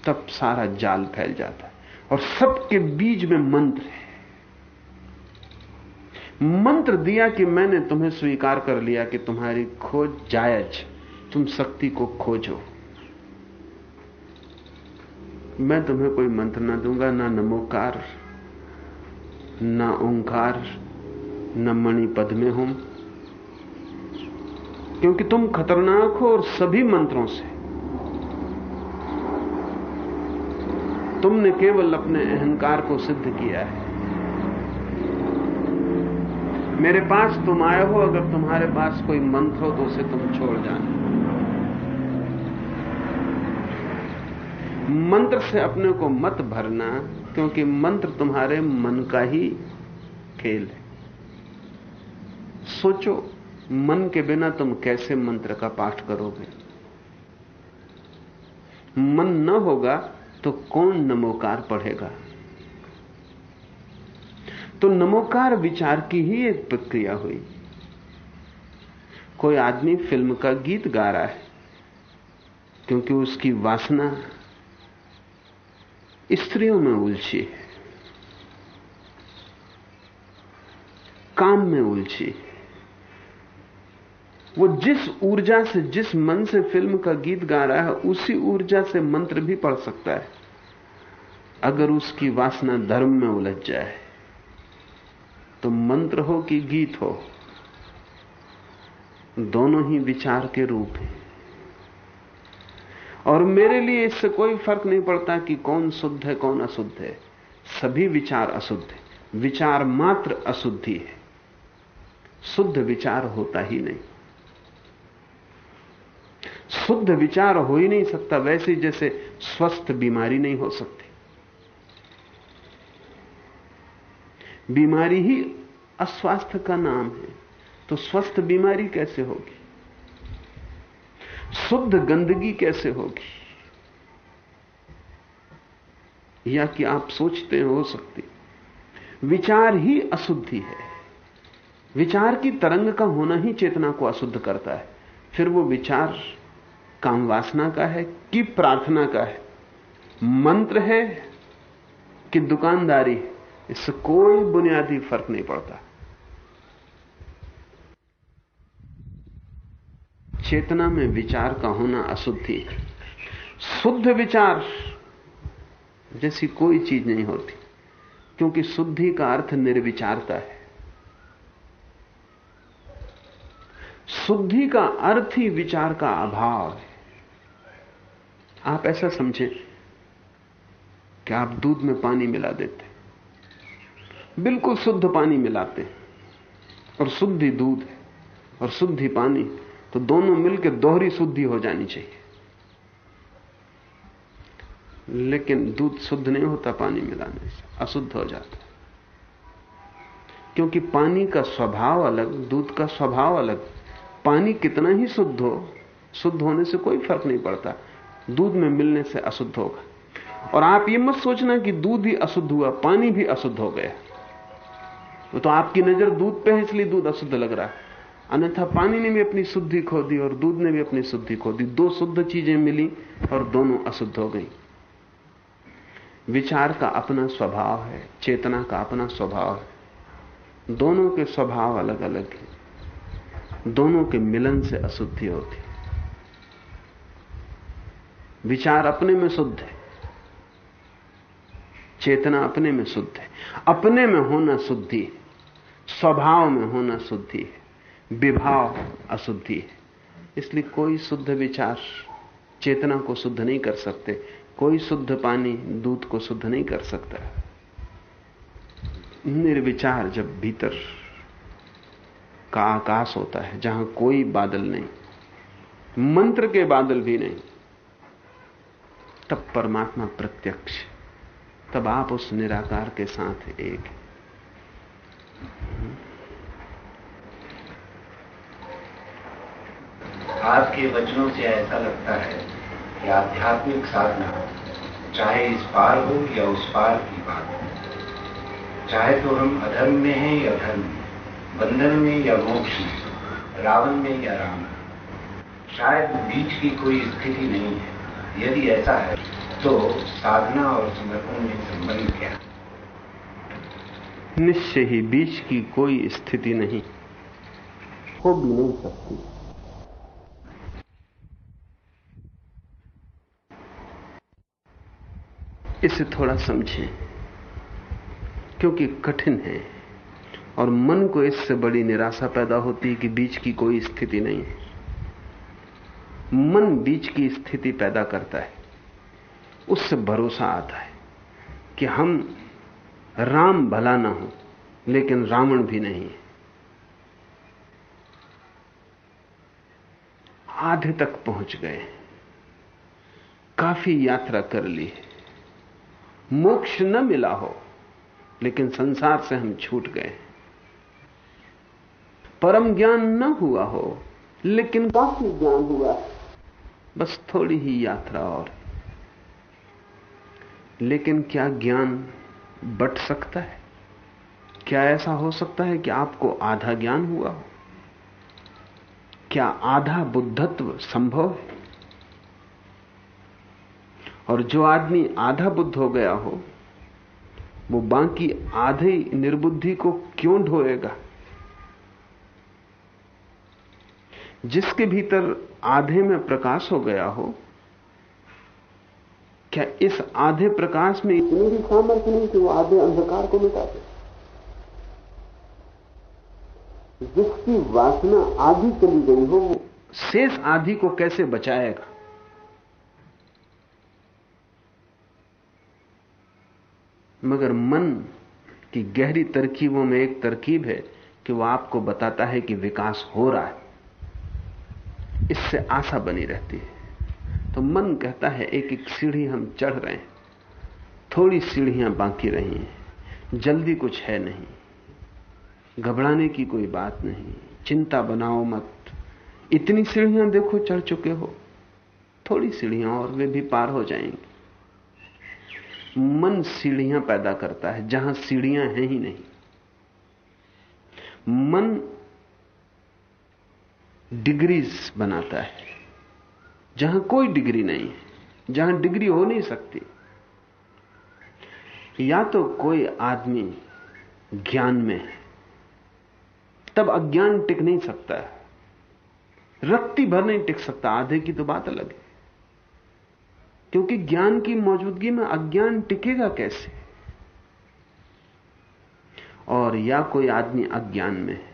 तब सारा जाल फैल जाता है और सबके बीच में मंत्र है। मंत्र दिया कि मैंने तुम्हें स्वीकार कर लिया कि तुम्हारी खोज जायज़, तुम शक्ति को खोजो। मैं तुम्हें कोई मंत्र ना दूँगा, ना नमोकार, ना ओंकार न मणि पद में हूँ। क्योंकि तुम खतरनाक हो और सभी मंत्रों से। तुमने केवल अपने अहंकार को सिद्ध किया है। मेरे पास तुम आए हो अगर तुम्हारे पास कोई मंत्र हो तो उसे तुम छोड़ जाना। मंत्र से अपने को मत भरना, क्योंकि मंत्र तुम्हारे मन का ही खेल है। सोचो, मन के बिना तुम कैसे मंत्र का पाठ करोगे? मन न होगा तो कौन नमोकार पढ़ेगा? तो नमोकार विचार की ही एक प्रक्रिया हुई। कोई आदमी फ़िल्म का गीत गा रहा है, क्योंकि उसकी वासना स्त्रियों में उलझी है, काम में उलझी है। वो जिस ऊर्जा से, जिस मन से फ़िल्म का गीत गा रहा है, उसी ऊर्जा से मंत्र भी पढ़ सकता है। अगर उसकी वासना धर्म में उलझ जाए तो मंत्र हो कि गीत हो, दोनों ही विचार के रूप हैं। और मेरे लिए इससे कोई फ़र्क नहीं पड़ता कि कौन शुद्ध है, कौन अशुद्ध है। सभी विचार अशुद्ध है। विचार मात्र अशुद्धि है। शुद्ध विचार होता ही नहीं। शुद्ध विचार हो ही नहीं सकता, वैसे जैसे स्वस्थ बीमारी नहीं हो सकती। बीमारी ही अस्वास्थ्य का नाम है। तो स्वस्थ बीमारी कैसे होगी? शुद्ध गंदगी कैसे होगी? या कि आप सोचते हो सकती। विचार ही अशुद्धि है। विचार की तरंग का होना ही चेतना को अशुद्ध करता है। फिर वो विचार काम वासना का है कि प्रार्थना का है? मंत्र है कि दुकानदारी इससे कोई बुनियादी फ़र्क नहीं पड़ता। चेतना में विचार का होना अशुद्धि शुद्ध विचार जैसी कोई चीज़ नहीं होती, क्योंकि शुद्धि का अर्थ निर्विचारता है। शुद्धि का अर्थ ही विचार का अभाव है। आप ऐसा समझें कि आप दूध में पानी मिला देते बिल्कुल शुद्ध पानी मिलाते और शुद्ध ही दूध है और शुद्ध ही पानी तो दोनों मिलकर दोहरी शुद्धि हो जानी चाहिए। लेकिन दूध शुद्ध नहीं होता पानी मिलाने से, अशुद्ध हो जाता क्योंकि पानी का स्वभाव अलग, दूध का स्वभाव अलग। पानी कितना ही शुद्ध हो, शुद्ध होने से कोई फ़र्क नहीं पड़ता। दूध में मिलने से अशुद्ध होगा। और आप ये मत सोचना कि दूध ही अशुद्ध हुआ, पानी भी अशुद्ध हो गया। वो तो आपकी नज़र दूध पे है, इसलिए दूध अशुद्ध लग रहा है। अन्यथा पानी ने भी अपनी शुद्धि खो दी और दूध ने भी अपनी शुद्धि खो दी। दो शुद्ध चीज़ें मिली और दोनों अशुद्ध हो गई। विचार का अपना स्वभाव है, चेतना का अपना स्वभाव है। दोनों के स्वभाव अलग अलग है। दोनों के मिलन से अशुद्धि होती विचार अपने में शुद्ध है। चेतना अपने में शुद्ध है। अपने में होना शुद्धि है। स्वभाव में होना शुद्धि है। विभाव अशुद्धि है। इसलिए कोई शुद्ध विचार चेतना को शुद्ध नहीं कर सकते। कोई शुद्ध पानी दूध को शुद्ध नहीं कर सकता। निर्विचार जब भीतर का आकाश होता है, जहाँ कोई बादल नहीं, मंत्र के बादल भी नहीं तब परमात्मा प्रत्यक्ष, तब आप उस निराकार के साथ एक आपके वचनों से ऐसा लगता है कि आध्यात्मिक साधना, चाहे इस पार हो या उस पार की बात हो चाहे तो हम अधर्म में हैं या धर्म में, बंधन में या मोक्ष में, रावण में या राम में, शायद बीच की कोई स्थिति नहीं है। यदि ऐसा है तो साधना और समर्पण में संबंध क्या? निश्चय ही बीच की कोई स्थिति नहीं। हो भी नहीं सकती। इसे थोड़ा समझें, क्योंकि कठिन है, और मन को इससे बड़ी निराशा पैदा होती है कि बीच की कोई स्थिति नहीं है। मन बीच की स्थिति पैदा करता है। उससे भरोसा आता है कि हम राम भला ना हो, लेकिन रावण भी नहीं है। आधे तक पहुँच गए काफ़ी यात्रा कर ली है। मोक्ष न मिला हो, लेकिन संसार से हम छूट गए परम ज्ञान न हुआ हो, लेकिन काफ़ी ज्ञान हुआ बस थोड़ी ही यात्रा और। लेकिन क्या ज्ञान बट सकता है? क्या ऐसा हो सकता है कि आपको आधा ज्ञान हुआ हो? क्या आधा बुद्धत्व संभव है? और जो आदमी आधा बुद्ध हो गया हो, वो बाकी आधे निर्बुद्धि को क्यों ढोएगा? जिसके भीतर आधे में प्रकाश हो गया हो, क्या इस आधे प्रकाश में इतनी भी सामर्थ्य नहीं कि वो आधे अंधकार को मिटा दे? जिसकी वासना आधी चली गई हो, वो शेष आधी को कैसे बचाएगा? मगर मन की गहरी तरकीबों में एक तरकीब है कि वो आपको बताता है कि विकास हो रहा है। इससे आशा बनी रहती है। तो मन कहता है, एक एक सीढ़ी हम चढ़ रहे हैं। थोड़ी सीढ़ियाँ बाकी रही हैं। जल्दी कुछ है नहीं। घबराने की कोई बात नहीं। चिंता बनाओ मत। इतनी सीढ़ियाँ देखो, चढ़ चुके हो। थोड़ी सीढ़ियाँ और वे भी पार हो जाएँगे। मन सीढ़ियाँ पैदा करता है, जहाँ सीढ़ियाँ हैं ही नहीं। मन डिग्रीज बनाता है। जहाँ कोई डिग्री नहीं है, जहाँ डिग्री हो नहीं सकती। या तो कोई आदमी ज्ञान में है, तब अज्ञान टिक नहीं सकता है। रत्ती भर नहीं टिक सकता, आधे की तो बात अलग है। क्योंकि ज्ञान की मौजूदगी में अज्ञान टिकेगा कैसे? और या कोई आदमी अज्ञान में है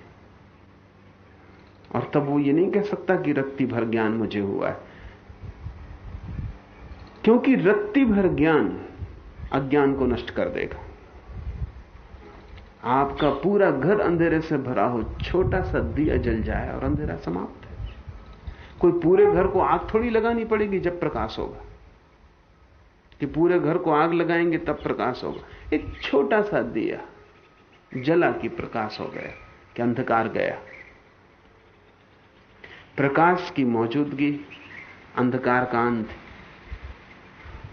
और तब वो ये नहीं कह सकता कि रत्ती भर ज्ञान मुझे हुआ है। क्योंकि रत्ती भर ज्ञान अज्ञान को नष्ट कर देगा। आपका पूरा घर अंधेरे से भरा हो, छोटा सा दिया जल जाए और अंधेरा समाप्त है। कोई पूरे घर को आग थोड़ी लगानी पड़ेगी जब प्रकाश होगा। कि पूरे घर को आग लगाएँगे तब प्रकाश होगा। एक छोटा सा दिया जला की प्रकाश हो गया, कि अंधकार गया। प्रकाश की मौजूदगी, अंधकार का अंत।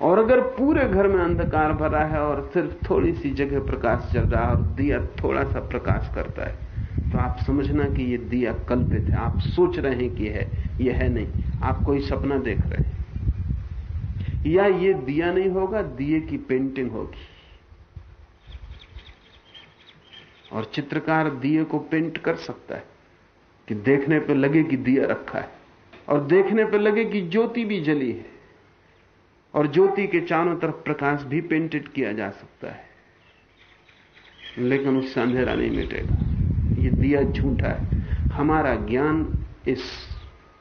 और अगर पूरे घर में अंधकार भरा है और सिर्फ़ थोड़ी सी जगह प्रकाश चल रहा है और दिया थोड़ा सा प्रकाश करता है तो आप समझना कि ये दिया कल्पित है। आप सोच रहे हैं कि है, ये है नहीं। आप कोई सपना देख रहे हैं। या ये दिया नहीं होगा, दिए की पेंटिंग होगी। और चित्रकार दिए को पेंट कर सकता है। कि देखने पे लगे कि दिया रखा है और देखने पे लगे कि ज्योति भी जली है और ज्योति के चारों तरफ़ प्रकाश भी पेंटेड किया जा सकता है। लेकिन उससे अंधेरा नहीं मिटेगा। ये दिया झूठा है। हमारा ज्ञान इस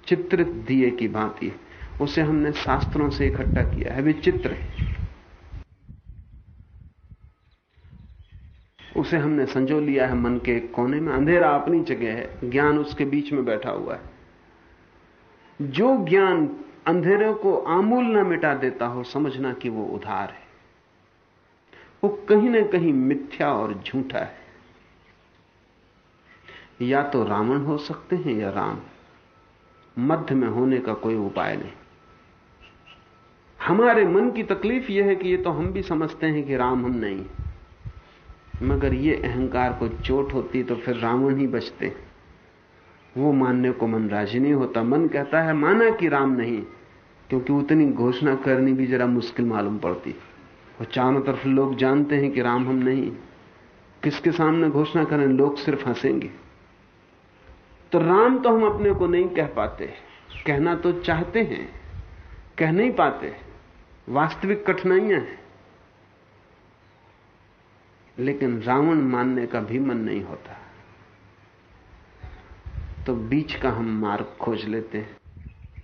चित्रित दिए की भांति है। उसे हमने शास्त्रों से इकट्ठा किया है। वे चित्र है। उसे हमने संजो लिया है मन के कोने में। अंधेरा अपनी जगह है। ज्ञान उसके बीच में बैठा हुआ है। जो ज्ञान अंधेरे को आमूल न मिटा देता हो, समझना कि वो उधार है। वो कहीं ना कहीं मिथ्या और झूठा है। या तो रावण हो सकते हैं या राम। मध्य में होने का कोई उपाय नहीं। हमारे मन की तकलीफ़ यह है कि ये तो हम भी समझते हैं कि राम हम नहीं मगर ये अहंकार को चोट होती तो फिर रावण ही बचते। वो मानने को मन राज़ी नहीं होता। मन कहता है, माना कि राम नहीं, क्योंकि उतनी घोषणा करनी भी जरा मुश्किल मालूम पड़ती। और चारों तरफ़ लोग जानते हैं कि राम हम नहीं। किसके सामने घोषणा करें? लोग सिर्फ़ हंसेंगे। तो राम तो हम अपने को नहीं कह पाते। कहना तो चाहते हैं, कह नहीं पाते। वास्तविक कठिनाइयाँ हैं। लेकिन रावण मानने का भी मन नहीं होता। तो बीच का हम मार्ग खोज लेते हैं।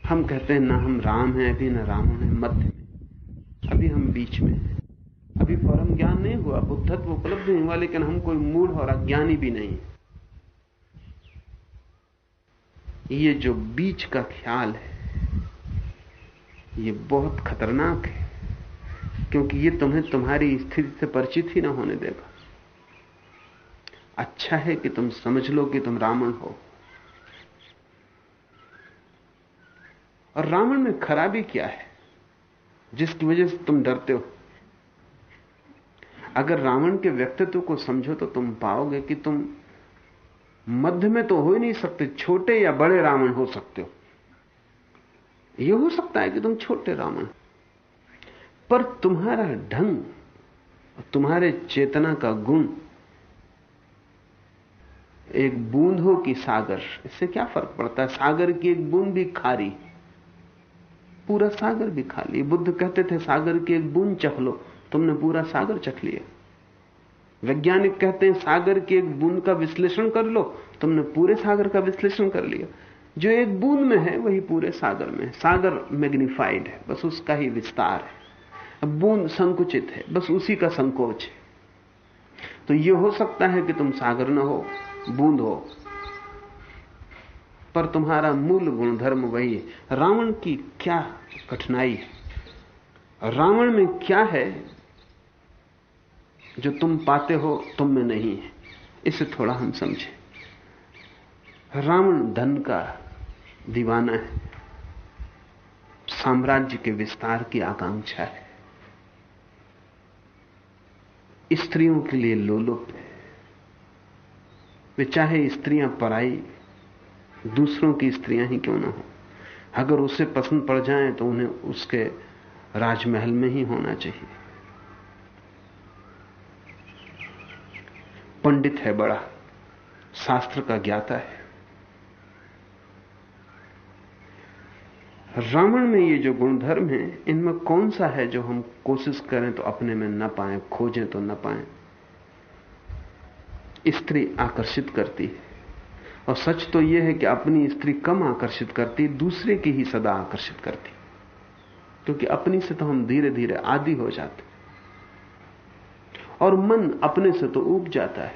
हम कहते हैं, ना हम राम हैं, अभी ना रावण है, मध्य में। अभी हम बीच में हैं। अभी परम ज्ञान नहीं हुआ, बुद्धत्व उपलब्ध नहीं हुआ, लेकिन हम कोई मूढ़ और अज्ञानी भी नहीं ये जो बीच का ख्याल है, ये बहुत खतरनाक है। क्योंकि ये तुम्हें तुम्हारी स्थिति से परिचित ही ना होने देगा। अच्छा है कि तुम समझ लो कि तुम रावण हो। और रावण में खराबी क्या है? जिसकी वजह से तुम डरते हो। अगर रावण के व्यक्तित्व को समझो तो तुम पाओगे कि तुम मध्य में तो हो ही नहीं सकते, छोटे या बड़े रावण हो सकते हो। यह हो सकता है कि तुम छोटे रावण पर तुम्हारा ढंग तुम्हारे चेतना का गुण एक बूंद हो कि सागर, इससे क्या फ़र्क पड़ता है? सागर की एक बूंद भी खारी, पूरा सागर भी खाली। बुद्ध कहते थे, सागर की एक बूंद चख लो, तुमने पूरा सागर चख लिया। वैज्ञानिक कहते हैं, सागर की एक बूंद का विश्लेषण कर लो, तुमने पूरे सागर का विश्लेषण कर लिया। जो एक बूंद में है, वही पूरे सागर में है। सागर मैग्निफाइड है, बस उसका ही विस्तार है। बूंद संकुचित है, बस उसी का संकोच है। तो यह हो सकता है कि तुम सागर न हो, बूंद हो, पर तुम्हारा मूल गुणधर्म वही है। रावण की क्या कठिनाई है? रावण में क्या है जो तुम पाते हो, तुम में नहीं है? इसे थोड़ा हम समझें। रावण धन का दीवाना है। साम्राज्य के विस्तार की आकांक्षा है। स्त्रियों के लिए लोलुप है। वे चाहे स्त्रियाँ पराई, दूसरों की स्त्रियाँ ही क्यों ना हो। अगर उसे पसंद पड़ जाए तो उन्हें उसके राजमहल में ही होना चाहिए। पंडित है बड़ा, शास्त्र का ज्ञाता है। रावण में ये जो गुणधर्म है, इनमें कौन सा है जो हम कोशिश करें तो अपने में न पाए, खोजें तो न पाए? स्त्री आकर्षित करती है। और सच तो यह है कि अपनी स्त्री कम आकर्षित करती, दूसरे की ही सदा आकर्षित करती। क्योंकि अपनी से तो हम धीरे धीरे आदि हो जाते और मन अपने से तो उब जाता है।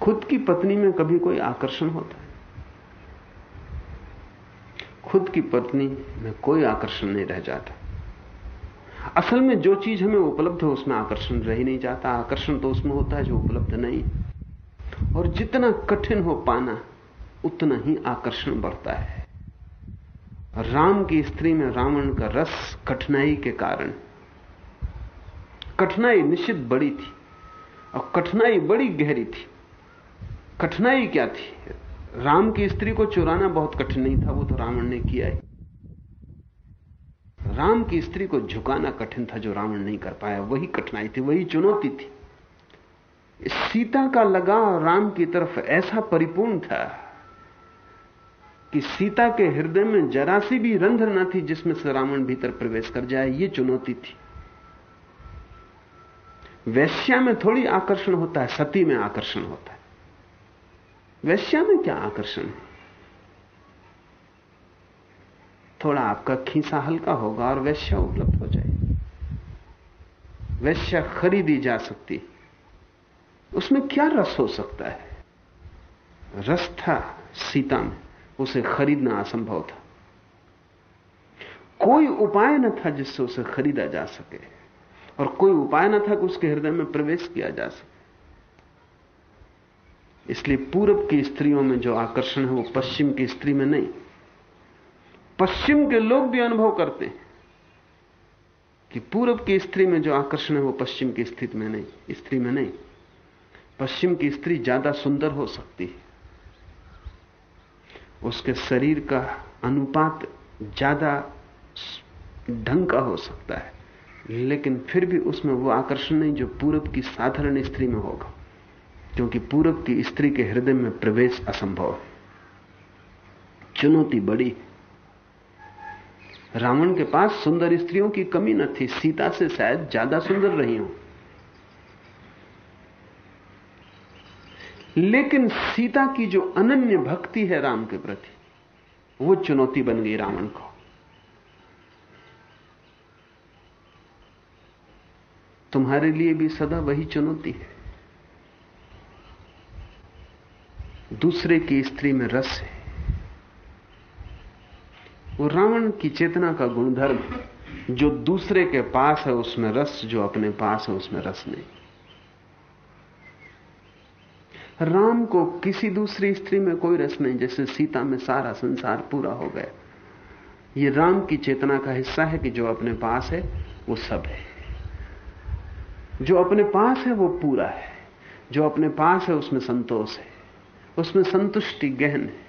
खुद की पत्नी में कभी कोई आकर्षण होता खुद की पत्नी में कोई आकर्षण नहीं रह जाता। असल में जो चीज़ हमें उपलब्ध है, उसमें आकर्षण रह ही नहीं जाता। आकर्षण तो उसमें होता है जो उपलब्ध नहीं। और जितना कठिन हो पाना, उतना ही आकर्षण बढ़ता है। राम की स्त्री में रावण का रस कठिनाई के कारण। कठिनाई निश्चित बड़ी थी, और कठिनाई बड़ी गहरी थी। कठिनाई क्या थी? राम की स्त्री को चुराना बहुत कठिन नहीं था, वो तो रावण ने किया ही। राम की स्त्री को झुकाना कठिन था जो रावण नहीं कर पाया, वही कठिनाई थी, वही चुनौती थी। सीता का लगाव राम की तरफ़ ऐसा परिपूर्ण था कि सीता के हृदय में जरा सी भी रंध्र न थी जिसमें से रावण भीतर प्रवेश कर जाए यह चुनौती थी। वैश्या में थोड़ी आकर्षण होता है, सती में आकर्षण होता है। वैश्या में क्या आकर्षण? है थोड़ा आपका खींचा हल्का होगा और वैश्या उपलब्ध हो जाएगी। वैश्या खरीदी जा सकती। उसमें क्या रस हो सकता है? रस था सीता में, उसे खरीदना असंभव था। कोई उपाय न था जिससे उसे खरीदा जा सके, और कोई उपाय न था कि उसके हृदय में प्रवेश किया जा सके। इसलिए पूरब की स्त्रियों में जो आकर्षण है, वो पश्चिम की स्त्री में नहीं। पश्चिम के लोग भी अनुभव करते हैं कि पूरब की स्त्री में जो आकर्षण है, वो पश्चिम की स्थिति में नहीं, स्त्री में नहीं। पश्चिम की स्त्री ज़्यादा सुंदर हो सकती है। उसके शरीर का अनुपात ज़्यादा ढंग का हो सकता है, लेकिन फिर भी उसमें वो आकर्षण नहीं जो पूरब की साधारण स्त्री में होगा। क्योंकि पूरब की स्त्री के हृदय में प्रवेश असंभव है। चुनौती बड़ी। रावण के पास सुंदर स्त्रियों की कमी न थी। सीता से शायद ज़्यादा सुंदर रही हूँ। लेकिन सीता की जो अनन्य भक्ति है राम के प्रति, वो चुनौती बन गई रावण को। तुम्हारे लिए भी सदा वही चुनौती है। दूसरे की स्त्री में रस है। वो रावण की चेतना का गुणधर्म जो दूसरे के पास है, उसमें रस, जो अपने पास है, उसमें रस नहीं। राम को किसी दूसरी स्त्री में कोई रस नहीं, जैसे सीता में सारा संसार पूरा हो गया। ये राम की चेतना का हिस्सा है कि जो अपने पास है, वो सब है। जो अपने पास है, वो पूरा है। जो अपने पास है, उसमें संतोष है। उसमें संतुष्टि गहन है।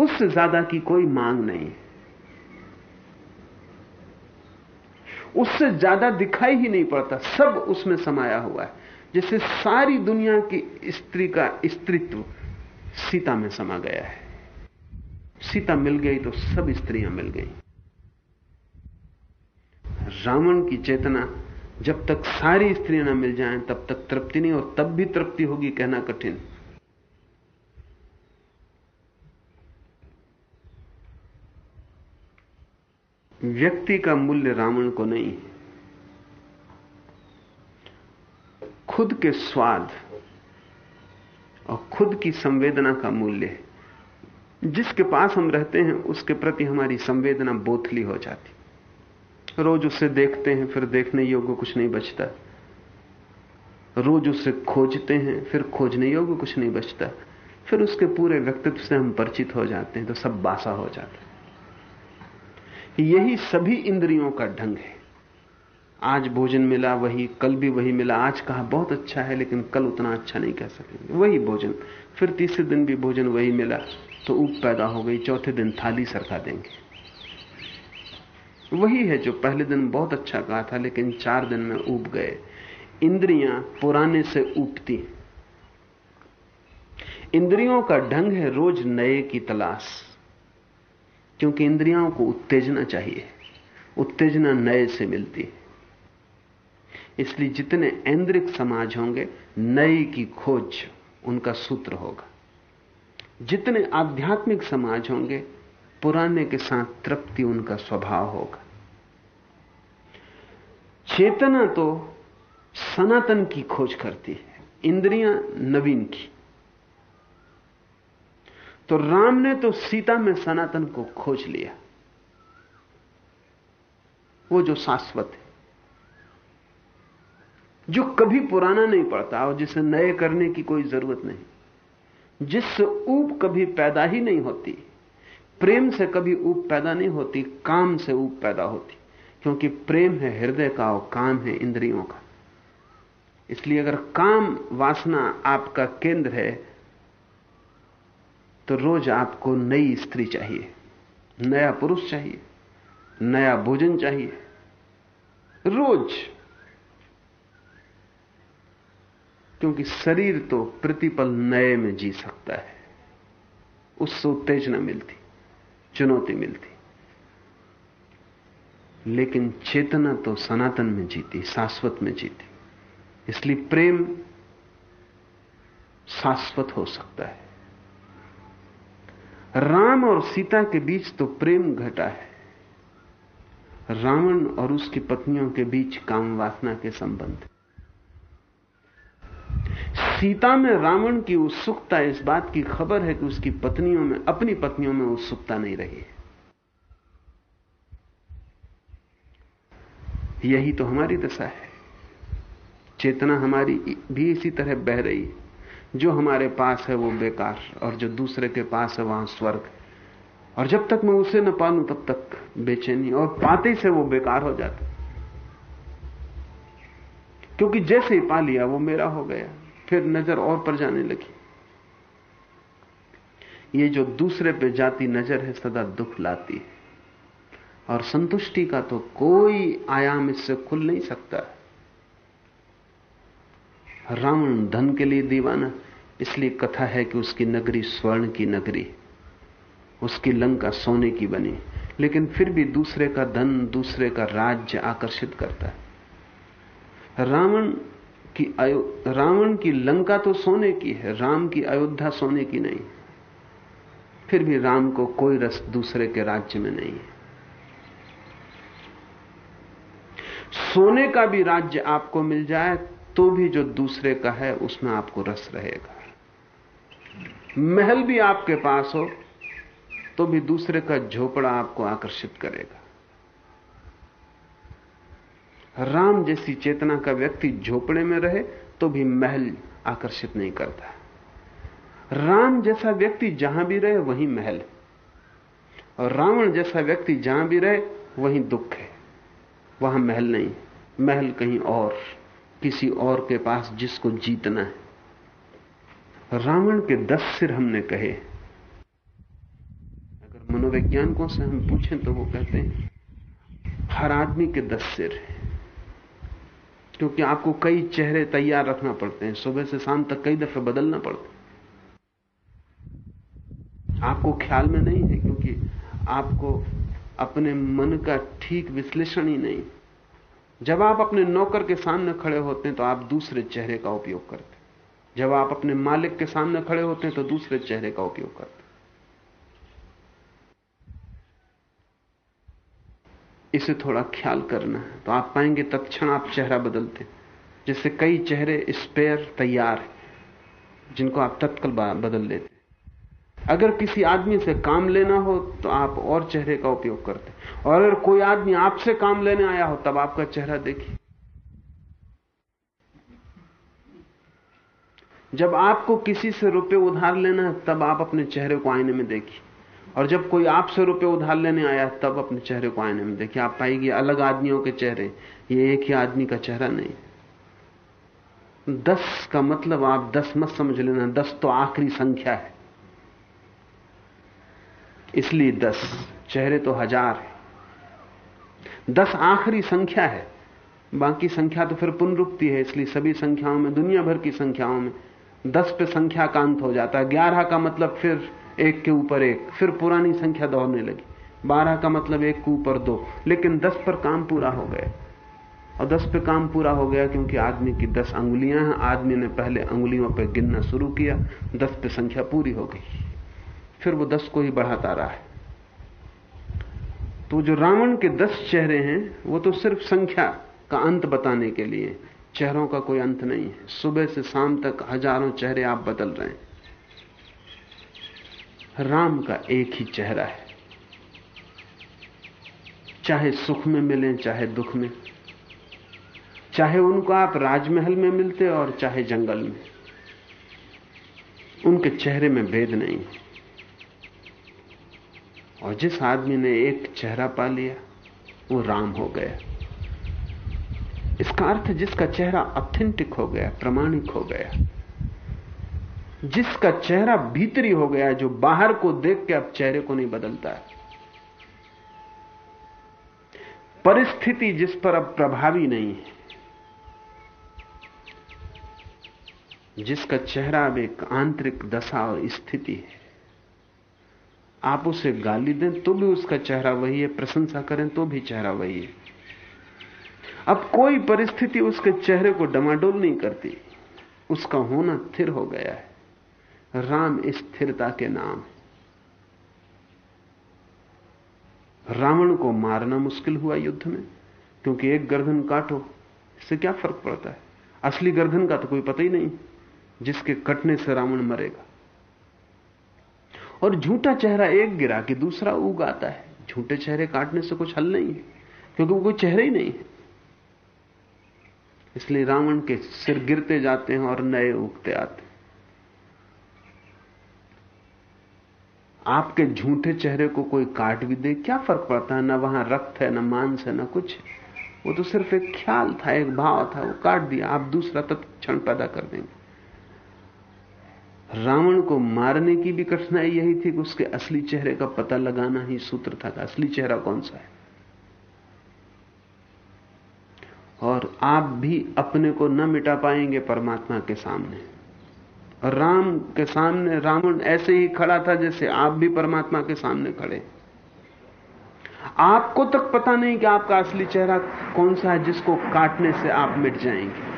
उससे ज़्यादा की कोई मांग नहीं है। उससे ज़्यादा दिखाई ही नहीं पड़ता, सब उसमें समाया हुआ है। जैसे सारी दुनिया की स्त्री का स्त्रीत्व सीता में समा गया है। सीता मिल गई तो सब स्त्रियाँ मिल गई। रावण की चेतना, जब तक सारी स्त्रियाँ ना मिल जाएँ, तब तक तृप्ति नहीं, और तब भी तृप्ति होगी कहना कठिन। व्यक्ति का मूल्य रावण को नहीं है। खुद के स्वाद और खुद की संवेदना का मूल्य है। जिसके पास हम रहते हैं, उसके प्रति हमारी संवेदना बोथली हो जाती। रोज उसे देखते हैं, फिर देखने योग्य कुछ नहीं बचता। रोज उसे खोजते हैं, फिर खोजने योग्य कुछ नहीं बचता। फिर उसके पूरे व्यक्तित्व से हम परिचित हो जाते हैं तो सब बासा हो जाता है। यही सभी इंद्रियों का ढंग है। आज भोजन मिला, वही, कल भी वही मिला, आज कहा बहुत अच्छा है, लेकिन कल उतना अच्छा नहीं कह सकेंगे। वही भोजन। फिर तीसरे दिन भी भोजन वही मिला तो ऊप पैदा हो गई, चौथे दिन थाली सरका देंगे। वही है जो पहले दिन बहुत अच्छा कहा था, लेकिन चार दिन में ऊब गए। इंद्रियाँ पुराने से ऊपती इंद्रियों का ढंग है रोज नए की तलाश। क्योंकि इंद्रियों को उत्तेजना चाहिए, उत्तेजना नए से मिलती। है इसलिए जितने ऐन्द्रिक समाज होंगे, नए की खोज उनका सूत्र होगा। जितने आध्यात्मिक समाज होंगे, पुराने के साथ तृप्ति उनका स्वभाव होगा। चेतना तो सनातन की खोज करती है, इंद्रियाँ नवीन की। तो राम ने तो सीता में सनातन को खोज लिया। वो जो शाश्वत है, जो कभी पुराना नहीं पड़ता और जिसे नए करने की कोई ज़रूरत नहीं, जिससे ऊप कभी पैदा ही नहीं होती, प्रेम से कभी ऊप पैदा नहीं होती, काम से ऊप पैदा होती, क्योंकि प्रेम है हृदय का और काम है इंद्रियों का। इसलिए अगर काम वासना आपका केंद्र है तो रोज आपको नई स्त्री चाहिए, नया पुरुष चाहिए, नया भोजन चाहिए। रोज। क्योंकि शरीर तो प्रतिपल नए में जी सकता है। उससे उत्तेजना मिलती, चुनौती मिलती। लेकिन चेतना तो सनातन में जीती, शाश्वत में जीती। इसलिए प्रेम शाश्वत हो सकता है। राम और सीता के बीच तो प्रेम घटा है। रावण और उसकी पत्नियों के बीच काम वासना के संबंध। सीता में रावण की उत्सुकता इस बात की खबर है कि उसकी पत्नियों में, अपनी पत्नियों में उत्सुकता नहीं रही है। यही तो हमारी दशा है। चेतना हमारी भी इसी तरह बह रही है। जो हमारे पास है वो बेकार, और जो दूसरे के पास है वहाँ स्वर्ग। और जब तक मैं उसे न पालू, तब तक बेचैनी और पाते से वो बेकार हो जाता। क्योंकि जैसे ही पा लिया, वो मेरा हो गया। फिर नज़र और पर जाने लगी। ये जो दूसरे पे जाती नज़र है, सदा दुख लाती है। और संतुष्टि का तो कोई आयाम इससे खुल नहीं सकता। रावण धन के लिए दीवाना। इसलिए कथा है कि उसकी नगरी स्वर्ण की नगरी, उसकी लंका सोने की बनी। लेकिन फिर भी दूसरे का धन, दूसरे का राज्य आकर्षित करता है। रावण कि रावण की लंका तो सोने की है, राम की अयोध्या सोने की नहीं। फिर भी राम को कोई रस दूसरे के राज्य में नहीं है। सोने का भी राज्य आपको मिल जाए तो भी जो दूसरे का है, उसमें आपको रस रहेगा। महल भी आपके पास हो तो भी दूसरे का झोपड़ा आपको आकर्षित करेगा। राम जैसी चेतना का व्यक्ति झोपड़े में रहे तो भी महल आकर्षित नहीं करता। राम जैसा व्यक्ति जहाँ भी रहे, वहीं महल और रावण जैसा व्यक्ति जहाँ भी रहे, वहीं दुख है। वहाँ महल नहीं महल कहीं और। किसी और के पास जिसको जीतना है। रावण के दस सिर हमने कहे। अगर मनोवैज्ञानिकों से हम पूछें तो वो कहते हैं, हर आदमी के दस सिर हैं। क्योंकि आपको कई चेहरे तैयार रखना पड़ते हैं, सुबह से शाम तक कई दफे बदलना पड़ता आपको ख्याल में नहीं है, क्योंकि आपको अपने मन का ठीक विश्लेषण ही नहीं। जब आप अपने नौकर के सामने खड़े होते हैं तो आप दूसरे चेहरे का उपयोग करते हैं। जब आप अपने मालिक के सामने खड़े होते हैं तो दूसरे चेहरे का उपयोग करते हैं। इसे थोड़ा ख्याल करना है तो आप पाएँगे तत्क्षण आप चेहरा बदलते हैं। जिससे कई चेहरे स्पेयर तैयार हैं, जिनको आप तत्काल बदल लेते अगर किसी आदमी से काम लेना हो तो आप और चेहरे का उपयोग करते और अगर कोई आदमी आपसे काम लेने आया हो, तब आपका चेहरा देखिए। जब आपको किसी से रुपए उधार लेना है, तब आप अपने चेहरे को आईने में देखिए। और जब कोई आपसे रुपए उधार लेने आया तब अपने चेहरे को आईने में देखिए। आप पाएगी, अलग आदमियों के चेहरे, ये एक ही आदमी का चेहरा नहीं। दस का मतलब आप दस मत समझ लेना, दस तो आखिरी संख्या है। इसलिए दस, चेहरे तो हज़ार है। दस आखिरी संख्या है। बाकी संख्या तो फिर पुनरुक्ति है, इसलिए सभी संख्याओं में दुनिया भर की संख्याओं में दस पे संख्या का अंत हो जाता है। ग्यारह का मतलब फिर एक के ऊपर एक, फिर पुरानी संख्या दौड़ने लगी। बारह का मतलब एक के ऊपर दो। लेकिन दस पर काम पूरा हो गया। और दस पे काम पूरा हो गया क्योंकि आदमी की दस अंगुलियाँ हैं। आदमी ने पहले अंगुलियों पर गिनना शुरू किया। दस पे संख्या पूरी हो गई। फिर वो दस को ही बढ़ाता रहा है। तो जो रावण के दस चेहरे हैं, वो तो सिर्फ़ संख्या का अंत बताने के लिए, चेहरों का कोई अंत नहीं है। सुबह से शाम तक हज़ारों चेहरे आप बदल रहे हैं। राम का एक ही चेहरा है। चाहे सुख में मिलें, चाहे दुख में, चाहे उनको आप राजमहल में मिलते और चाहे जंगल में। उनके चेहरे में भेद नहीं और जिस आदमी ने एक चेहरा पा लिया, वो राम हो गया। इसका अर्थ जिसका चेहरा ऑथेंटिक हो गया, प्रमाणिक हो गया, जिसका चेहरा भीतरी हो गया, जो बाहर को देख के अब चेहरे को नहीं बदलता है। परिस्थिति जिस पर अब प्रभावी नहीं है, जिसका चेहरा अब एक आंतरिक दशा और स्थिति है आप उसे गाली दें तो भी उसका चेहरा वही है, प्रशंसा करें तो भी चेहरा वही है। अब कोई परिस्थिति उसके चेहरे को डमाडोल नहीं करती। उसका होना स्थिर हो गया है। राम स्थिरता के नाम रावण को मारना मुश्किल हुआ युद्ध में, क्योंकि एक गर्दन काटो, इससे क्या फ़र्क पड़ता है? असली गर्दन का तो कोई पता ही नहीं, जिसके कटने से रावण मरेगा। और झूठा चेहरा एक गिरा कि दूसरा उग आता है। झूठे चेहरे काटने से कुछ हल नहीं है, क्योंकि वो कोई चेहरे ही नहीं है। इसलिए रावण के सिर गिरते जाते हैं और नए उगते आते हैं। आपके झूठे चेहरे को कोई काट भी दे, क्या फ़र्क पड़ता है? ना वहाँ रक्त है, ना मांस है, ना कुछ वो तो सिर्फ़ एक ख्याल था, एक भाव था, वो काट दिया। आप दूसरा तत्क्षण पैदा कर देंगे। रावण को मारने की भी कठिनाई यही थी कि उसके असली चेहरे का पता लगाना ही सूत्र था असली चेहरा कौन सा है। और आप भी अपने को न मिटा पाएँगे परमात्मा के सामने। राम के सामने, रावण ऐसे ही खड़ा था जैसे आप भी परमात्मा के सामने खड़े। आपको तक पता नहीं कि आपका असली चेहरा कौन सा है जिसको काटने से आप मिट जाएँगे।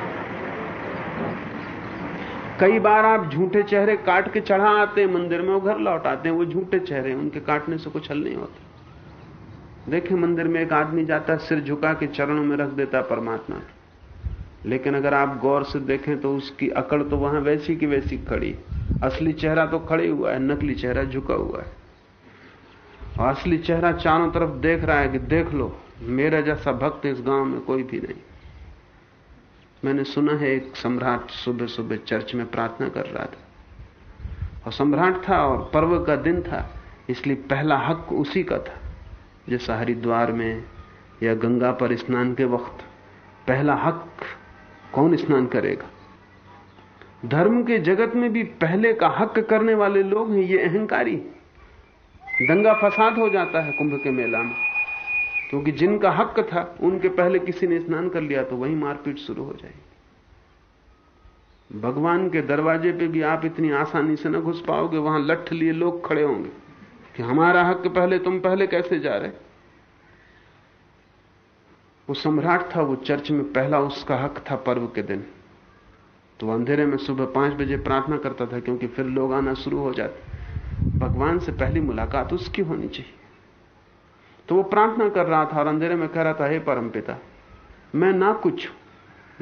कई बार आप झूठे चेहरे काट के चढ़ा आते हैं, मंदिर में वो घर लौट आते हैं, वो झूठे चेहरे उनके काटने से कुछ हल नहीं होता। देखें, मंदिर में एक आदमी जाता है सिर झुका के चरणों में रख देता परमात्मा। लेकिन अगर आप गौर से देखें तो उसकी अकड़ तो वहाँ वैसी की वैसी खड़ी असली चेहरा तो खड़े हुआ है, नकली चेहरा झुका हुआ है। और असली चेहरा चारों तरफ़ देख रहा है कि देख लो, मेरा जैसा भक्त इस गाँव में कोई भी नहीं। मैंने सुना है एक सम्राट सुबह सुबह चर्च में प्रार्थना कर रहा था। और सम्राट था और पर्व का दिन था, इसलिए पहला हक उसी का था। जैसा हरिद्वार में या गंगा पर स्नान के वक्त, पहला हक कौन स्नान करेगा? धर्म के जगत में भी पहले का हक करने वाले लोग हैं, ये अहंकारी। दंगा फसाद हो जाता है कुंभ के मेला में। क्योंकि जिनका हक था, उनके पहले किसी ने स्नान कर लिया तो वही मारपीट शुरू हो जाएगी। भगवान के दरवाजे पे भी आप इतनी आसानी से ना घुस पाओगे, वहाँ लठ लिए लोग खड़े होंगे कि हमारा हक पहले, तुम पहले कैसे जा रहे? वो सम्राट था, वो चर्च में पहला उसका हक था पर्व के दिन। तो अंधेरे में सुबह पाँच बजे प्रार्थना करता था, क्योंकि फिर लोग आना शुरू हो जाते। भगवान से पहली मुलाकात उसकी होनी चाहिए। तो वो प्रार्थना कर रहा था और अंधेरे में कह रहा था, हे परम पिता, मैं ना कुछ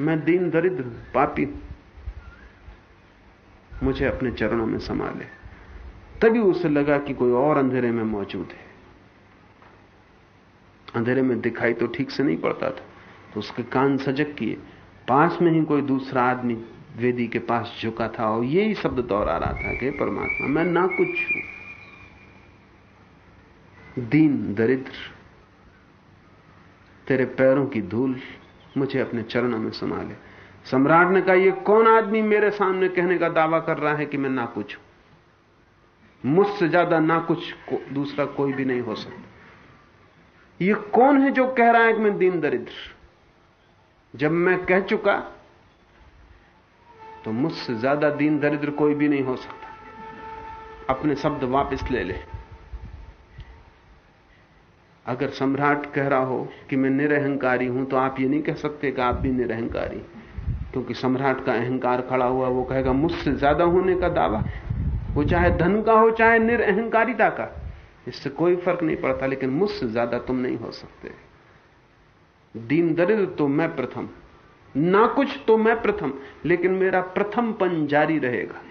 मैं दीन, दरिद्र, पापी हूँ। मुझे अपने चरणों में संभाले। तभी उसे लगा कि कोई और अंधेरे में मौजूद है। अंधेरे में दिखाई तो ठीक से नहीं पड़ता था तो उसके कान सजग किए। पास में ही कोई दूसरा आदमी वेदी के पास झुका था और यही शब्द दोहरा रहा था कि परमात्मा, मैं ना कुछ हूँ दीन दरिद्र तेरे पैरों की धूल मुझे अपने चरणों में संभाले। सम्राट ने कहा यह कौन आदमी मेरे सामने कहने का दावा कर रहा है कि मैं ना कुछ मुझसे ज़्यादा ना कुछ को, दूसरा कोई भी नहीं हो सकता। यह कौन है जो कह रहा है कि मैं दीन दरिद्र? जब मैं कह चुका तो मुझसे ज़्यादा दीन दरिद्र कोई भी नहीं हो सकता। अपने शब्द वापस ले ले। अगर सम्राट कह रहा हो कि मैं निरहंकारी हूँ तो आप ये नहीं कह सकते कि आप भी निरहंकारी। क्योंकि सम्राट का अहंकार खड़ा हुआ, वो कहेगा, मुझसे ज़्यादा होने का दावा वो चाहे धन का हो, चाहे निरअहकारिता का, इससे कोई फ़र्क नहीं पड़ता, लेकिन मुझसे ज़्यादा तुम नहीं हो सकते। दीन दरिद्र तो मैं प्रथम, ना कुछ तो मैं प्रथम, लेकिन मेरा प्रथमपन जारी रहेगा।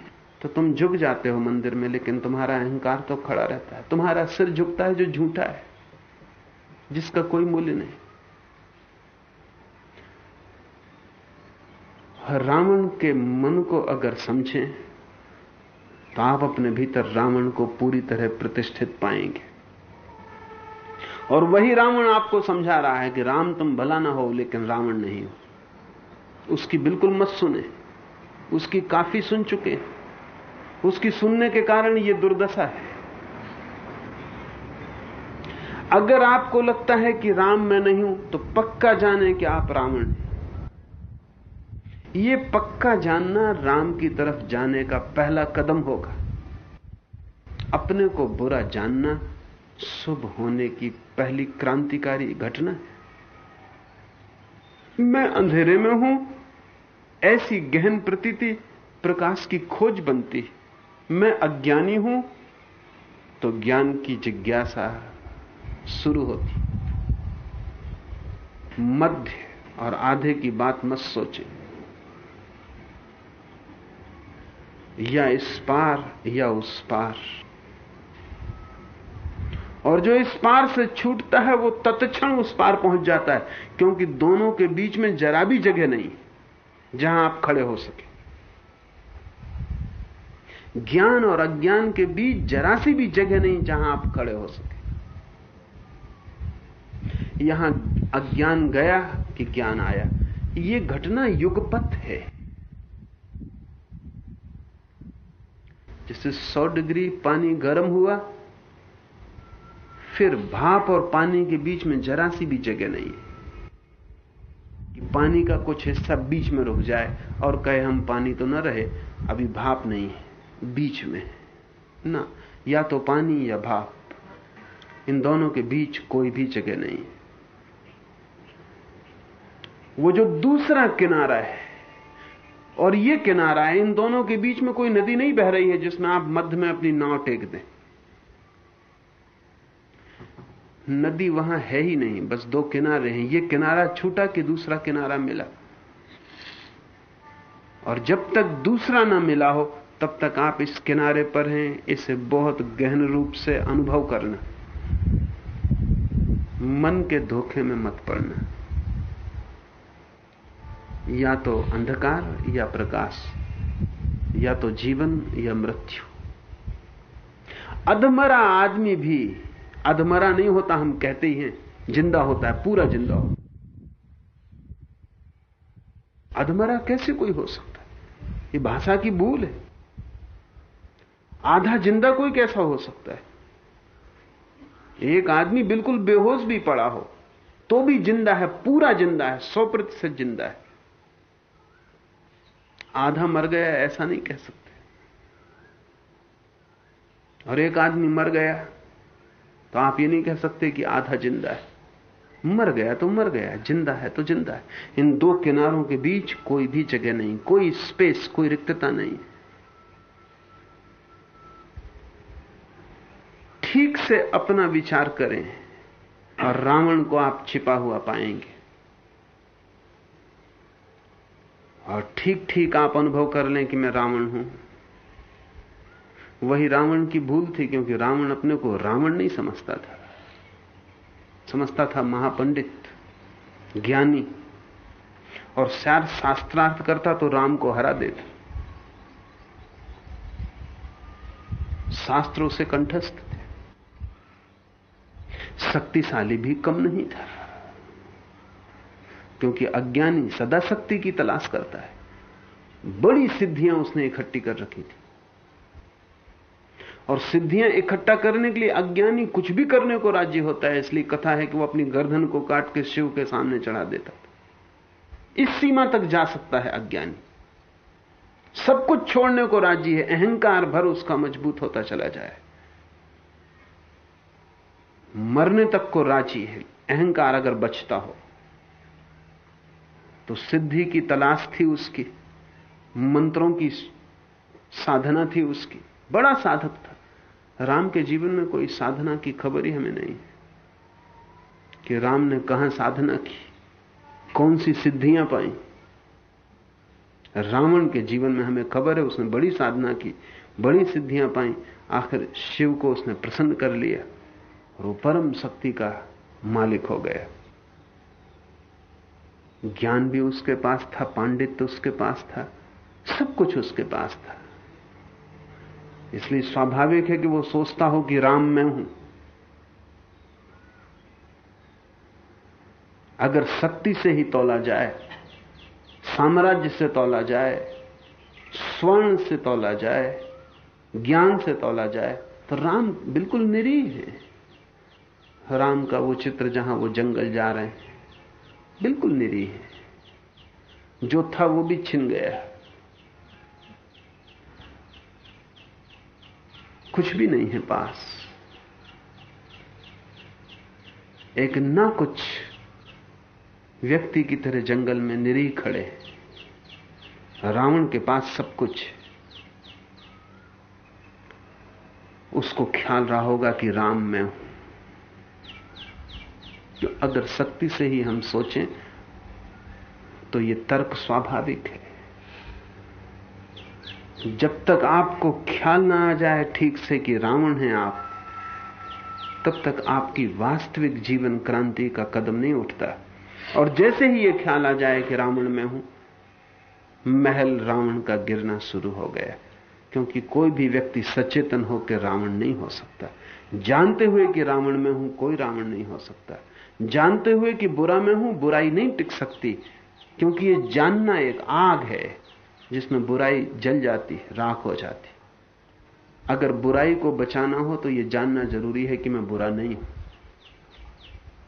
तो तुम झुक जाते हो मंदिर में, लेकिन तुम्हारा अहंकार तो खड़ा रहता है। तुम्हारा सिर झुकता है जो झूठा है। जिसका कोई मूल्य नहीं। रावण के मन को अगर समझें तो आप अपने भीतर रावण को पूरी तरह प्रतिष्ठित पाएँगे। और वही रावण आपको समझा रहा है कि राम तुम भला ना हो, लेकिन रावण नहीं हो। उसकी बिल्कुल मत सुने। उसकी काफ़ी सुन चुके उसकी सुनने के कारण यह दुर्दशा है। अगर आपको लगता है कि राम मैं नहीं हूँ तो पक्का जाने कि आप रावण ये पक्का जानना राम की तरफ़ जाने का पहला कदम होगा। अपने को बुरा जानना शुभ होने की पहली क्रांतिकारी घटना है। मैं अंधेरे में हूँ, ऐसी गहन प्रतीति प्रकाश की खोज बनती मैं अज्ञानी हूँ तो ज्ञान की जिज्ञासा शुरू होती। मध्य और आधे की बात मत सोचे। या इस पार या उस पार। और जो इस पार से छूटता है, वो तत्क्षण उस पार पहुँच जाता है, क्योंकि दोनों के बीच में जरा भी जगह नहीं, जहाँ आप खड़े हो सके। ज्ञान और अज्ञान के बीच जरा सी भी जगह नहीं, जहाँ आप खड़े हो सके। यहाँ अज्ञान गया कि ज्ञान आया। ये घटना युगपथ है। जैसे 100 डिग्री पानी गर्म हुआ, फिर भाप और पानी के बीच में जरा सी भी जगह नहीं है। कि पानी का कुछ हिस्सा बीच में रुक जाए और कहे हम पानी तो न रहे, अभी भाप नहीं है, बीच में ना, या तो पानी या भाप। इन दोनों के बीच कोई भी जगह नहीं है। वो जो दूसरा किनारा है, और ये किनारा है इन दोनों के बीच में कोई नदी नहीं बह रही है जिसमें आप मध्य में अपनी नाव टेक दें। नदी वहाँ है ही नहीं, बस दो किनारे हैं। ये किनारा छूटा कि दूसरा किनारा मिला? और जब तक दूसरा ना मिला हो, तब तक आप इस किनारे पर हैं, इसे बहुत गहन रूप से अनुभव करना। मन के धोखे में मत पड़ना। या तो अंधकार, या प्रकाश, या तो जीवन, या मृत्यु। अधमरा आदमी भी, अधमरा नहीं होता हम कहते ही हैं, ज़िंदा होता है, पूरा ज़िंदा हो। अधमरा कैसे कोई हो सकता है? ये भाषा की भूल है। आधा ज़िंदा कोई कैसा हो सकता है? एक आदमी बिल्कुल बेहोश भी पड़ा हो तो भी ज़िंदा है, पूरा ज़िंदा है, सौ प्रतिशत ज़िंदा है। आधा मर गया, ऐसा नहीं कह सकते। और एक आदमी मर गया तो आप ये नहीं कह सकते कि आधा ज़िंदा है। मर गया तो मर गया, ज़िंदा है तो ज़िंदा है। इन दो किनारों के बीच कोई भी जगह नहीं, कोई स्पेस कोई रिक्तता नहीं। ठीक से अपना विचार करें और रावण को आप छिपा हुआ पाएँगे। और ठीक ठीक आप अनुभव कर लें कि मैं रावण हूँ। वही रावण की भूल थी क्योंकि रावण अपने को रावण नहीं समझता था। समझता था महापंडित, ज्ञानी, और शायद शास्त्रार्थ करता तो राम को हरा देता। शास्त्रों से कंठस्थ थे। शक्तिशाली भी कम नहीं था। क्योंकि अज्ञानी सदा शक्ति की तलाश करता है। बड़ी सिद्धियाँ उसने इकट्ठी कर रखी थी। और सिद्धियाँ इकट्ठा करने के लिए अज्ञानी कुछ भी करने को राज़ी होता है, इसलिए कथा है कि वो अपनी गर्दन को काट के शिव के सामने चढ़ा देता था। इस सीमा तक जा सकता है अज्ञानी। सब कुछ छोड़ने को राज़ी है, अहंकार भर उसका मज़बूत होता चला जाए। मरने तक को राज़ी है, अहंकार अगर बचता हो तो सिद्धि की तलाश थी उसकी, मंत्रों की साधना थी उसकी। बड़ा साधक था। राम के जीवन में कोई साधना की खबर ही हमें नहीं कि राम ने कहाँ साधना की, कौन सी सिद्धियाँ पाई। रावण के जीवन में हमें खबर है उसने बड़ी साधना की, बड़ी सिद्धियाँ पाई। आखिर शिव को उसने प्रसन्न कर लिया और वो परम शक्ति का मालिक हो गया। ज्ञान भी उसके पास था, पांडित्य उसके पास था, सब कुछ उसके पास था। इसलिए स्वाभाविक है कि वो सोचता हो कि राम मैं हूँ। अगर शक्ति से ही तोला जाए, साम्राज्य से तोला जाए, स्वर्ण से तोला जाए, ज्ञान से तोला जाए तो राम बिल्कुल निरीह है। राम का वो चित्र जहाँ वो जंगल जा रहे हैं बिल्कुल निरीह है। जो था वो भी छिन गया। कुछ भी नहीं है पास। एक ना कुछ व्यक्ति की तरह जंगल में निरी खड़े रावण के पास सब कुछ उसको ख्याल रहा होगा कि राम मैं हूँ। तो अगर शक्ति से ही हम सोचें तो ये तर्क स्वाभाविक है। जब तक आपको ख्याल ना आ जाए ठीक से कि रावण है आप, तब तक आपकी वास्तविक जीवन क्रांति का कदम नहीं उठता। और जैसे ही यह ख्याल आ जाए कि रावण में हूँ, महल रावण का गिरना शुरू हो गया। क्योंकि कोई भी व्यक्ति सचेतन होकर रावण नहीं हो सकता। जानते हुए कि रावण में हूँ, कोई रावण नहीं हो सकता। जानते हुए कि बुरा मैं हूँ, बुराई नहीं टिक सकती, क्योंकि यह जानना एक आग है, जिसमें बुराई जल जाती राख हो जाती अगर बुराई को बचाना हो तो यह जानना ज़रूरी है कि मैं बुरा नहीं हूँ।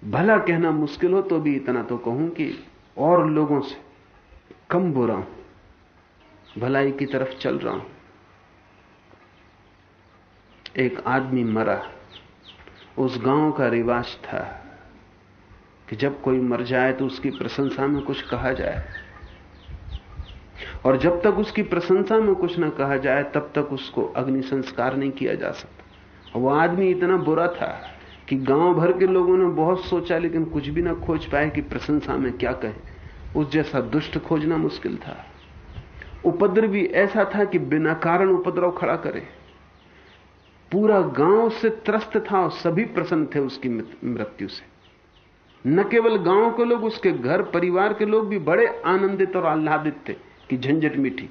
भला कहना मुश्किल हो तो भी इतना तो कहूँ कि और लोगों से कम बुरा हूँ, भलाई की तरफ़ चल रहा हूँ। एक आदमी मरा, उस गाँव का रिवाज था। कि जब कोई मर जाए तो उसकी प्रशंसा में कुछ कहा जाए। और जब तक उसकी प्रशंसा में कुछ ना कहा जाए, तब तक उसको अग्नि संस्कार नहीं किया जा सकता। वो आदमी इतना बुरा था कि गाँव भर के लोगों ने बहुत सोचा, लेकिन कुछ भी ना खोज पाए कि प्रशंसा में क्या कहे। उस जैसा दुष्ट खोजना मुश्किल था। उपद्रव भी ऐसा था कि बिना कारण उपद्रव खड़ा करे। पूरा गाँव से त्रस्त था और सभी प्रसन्न थे उसकी मृत्यु से। न केवल गाँव के लोग, उसके घर परिवार के लोग भी बड़े आनंदित और आह्लादित थे कि झंझट मिठी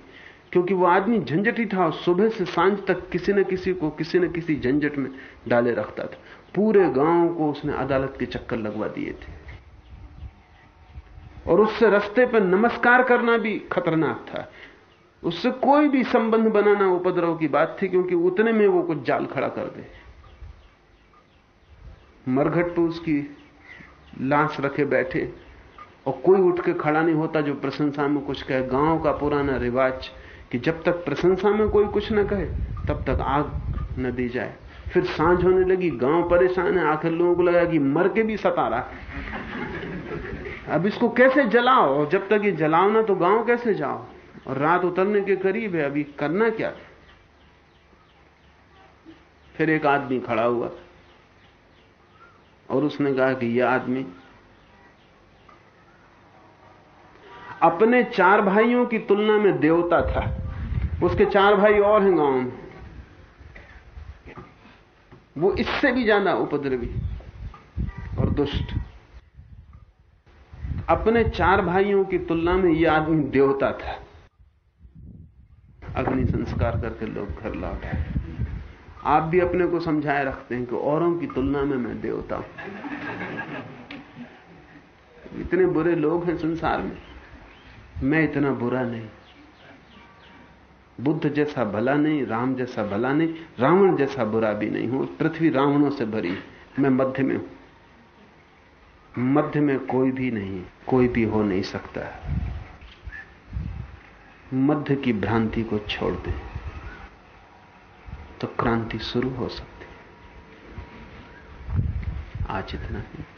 क्योंकि वो आदमी झंझट ही था और सुबह से साँझ तक किसी न किसी को, किसी न किसी झंझट में डाले रखता था। पूरे गाँव को उसने अदालत के चक्कर लगवा दिए थे। और उससे रस्ते पर नमस्कार करना भी खतरनाक था। उससे कोई भी संबंध बनाना उपद्रव की बात थी, क्योंकि उतने में वो कुछ जाल खड़ा कर दे। मरघट पर उसकी लाश रखे बैठे। और कोई उठ के खड़ा नहीं होता जो प्रशंसा में कुछ कहे। गाँव का पुराना रिवाज कि जब तक प्रशंसा में कोई कुछ न कहे, तब तक आग न दी जाए। फिर साँझ होने लगी, गाँव परेशान है। आखिर लोगों को लगा कि मर के भी सता रहा अब इसको कैसे जलाओ? जब तक ये जलाओ ना तो गाँव कैसे जाओ? और रात उतरने के करीब है, अभी करना क्या? फिर एक आदमी खड़ा हुआ। और उसने कहा कि यह आदमी अपने चार भाइयों की तुलना में देवता था। उसके चार भाई और हैं गाँव में। वो इससे भी ज़्यादा उपद्रवी और दुष्ट। अपने चार भाइयों की तुलना में यह आदमी देवता था। अग्नि संस्कार करके लोग घर लौट आए। आप भी अपने को समझाए रखते हैं कि औरों की तुलना में मैं देवता हूँ। इतने बुरे लोग हैं संसार में। मैं इतना बुरा नहीं। बुद्ध जैसा भला नहीं, राम जैसा भला नहीं, रावण जैसा बुरा भी नहीं हूँ। पृथ्वी रावणों से भरी। मैं मध्य में हूँ। मध्य में कोई भी नहीं, कोई भी हो नहीं सकता। मध्य की भ्रांति को छोड़ दें। तो क्रांति शुरू हो सकती है। आज इतना ही।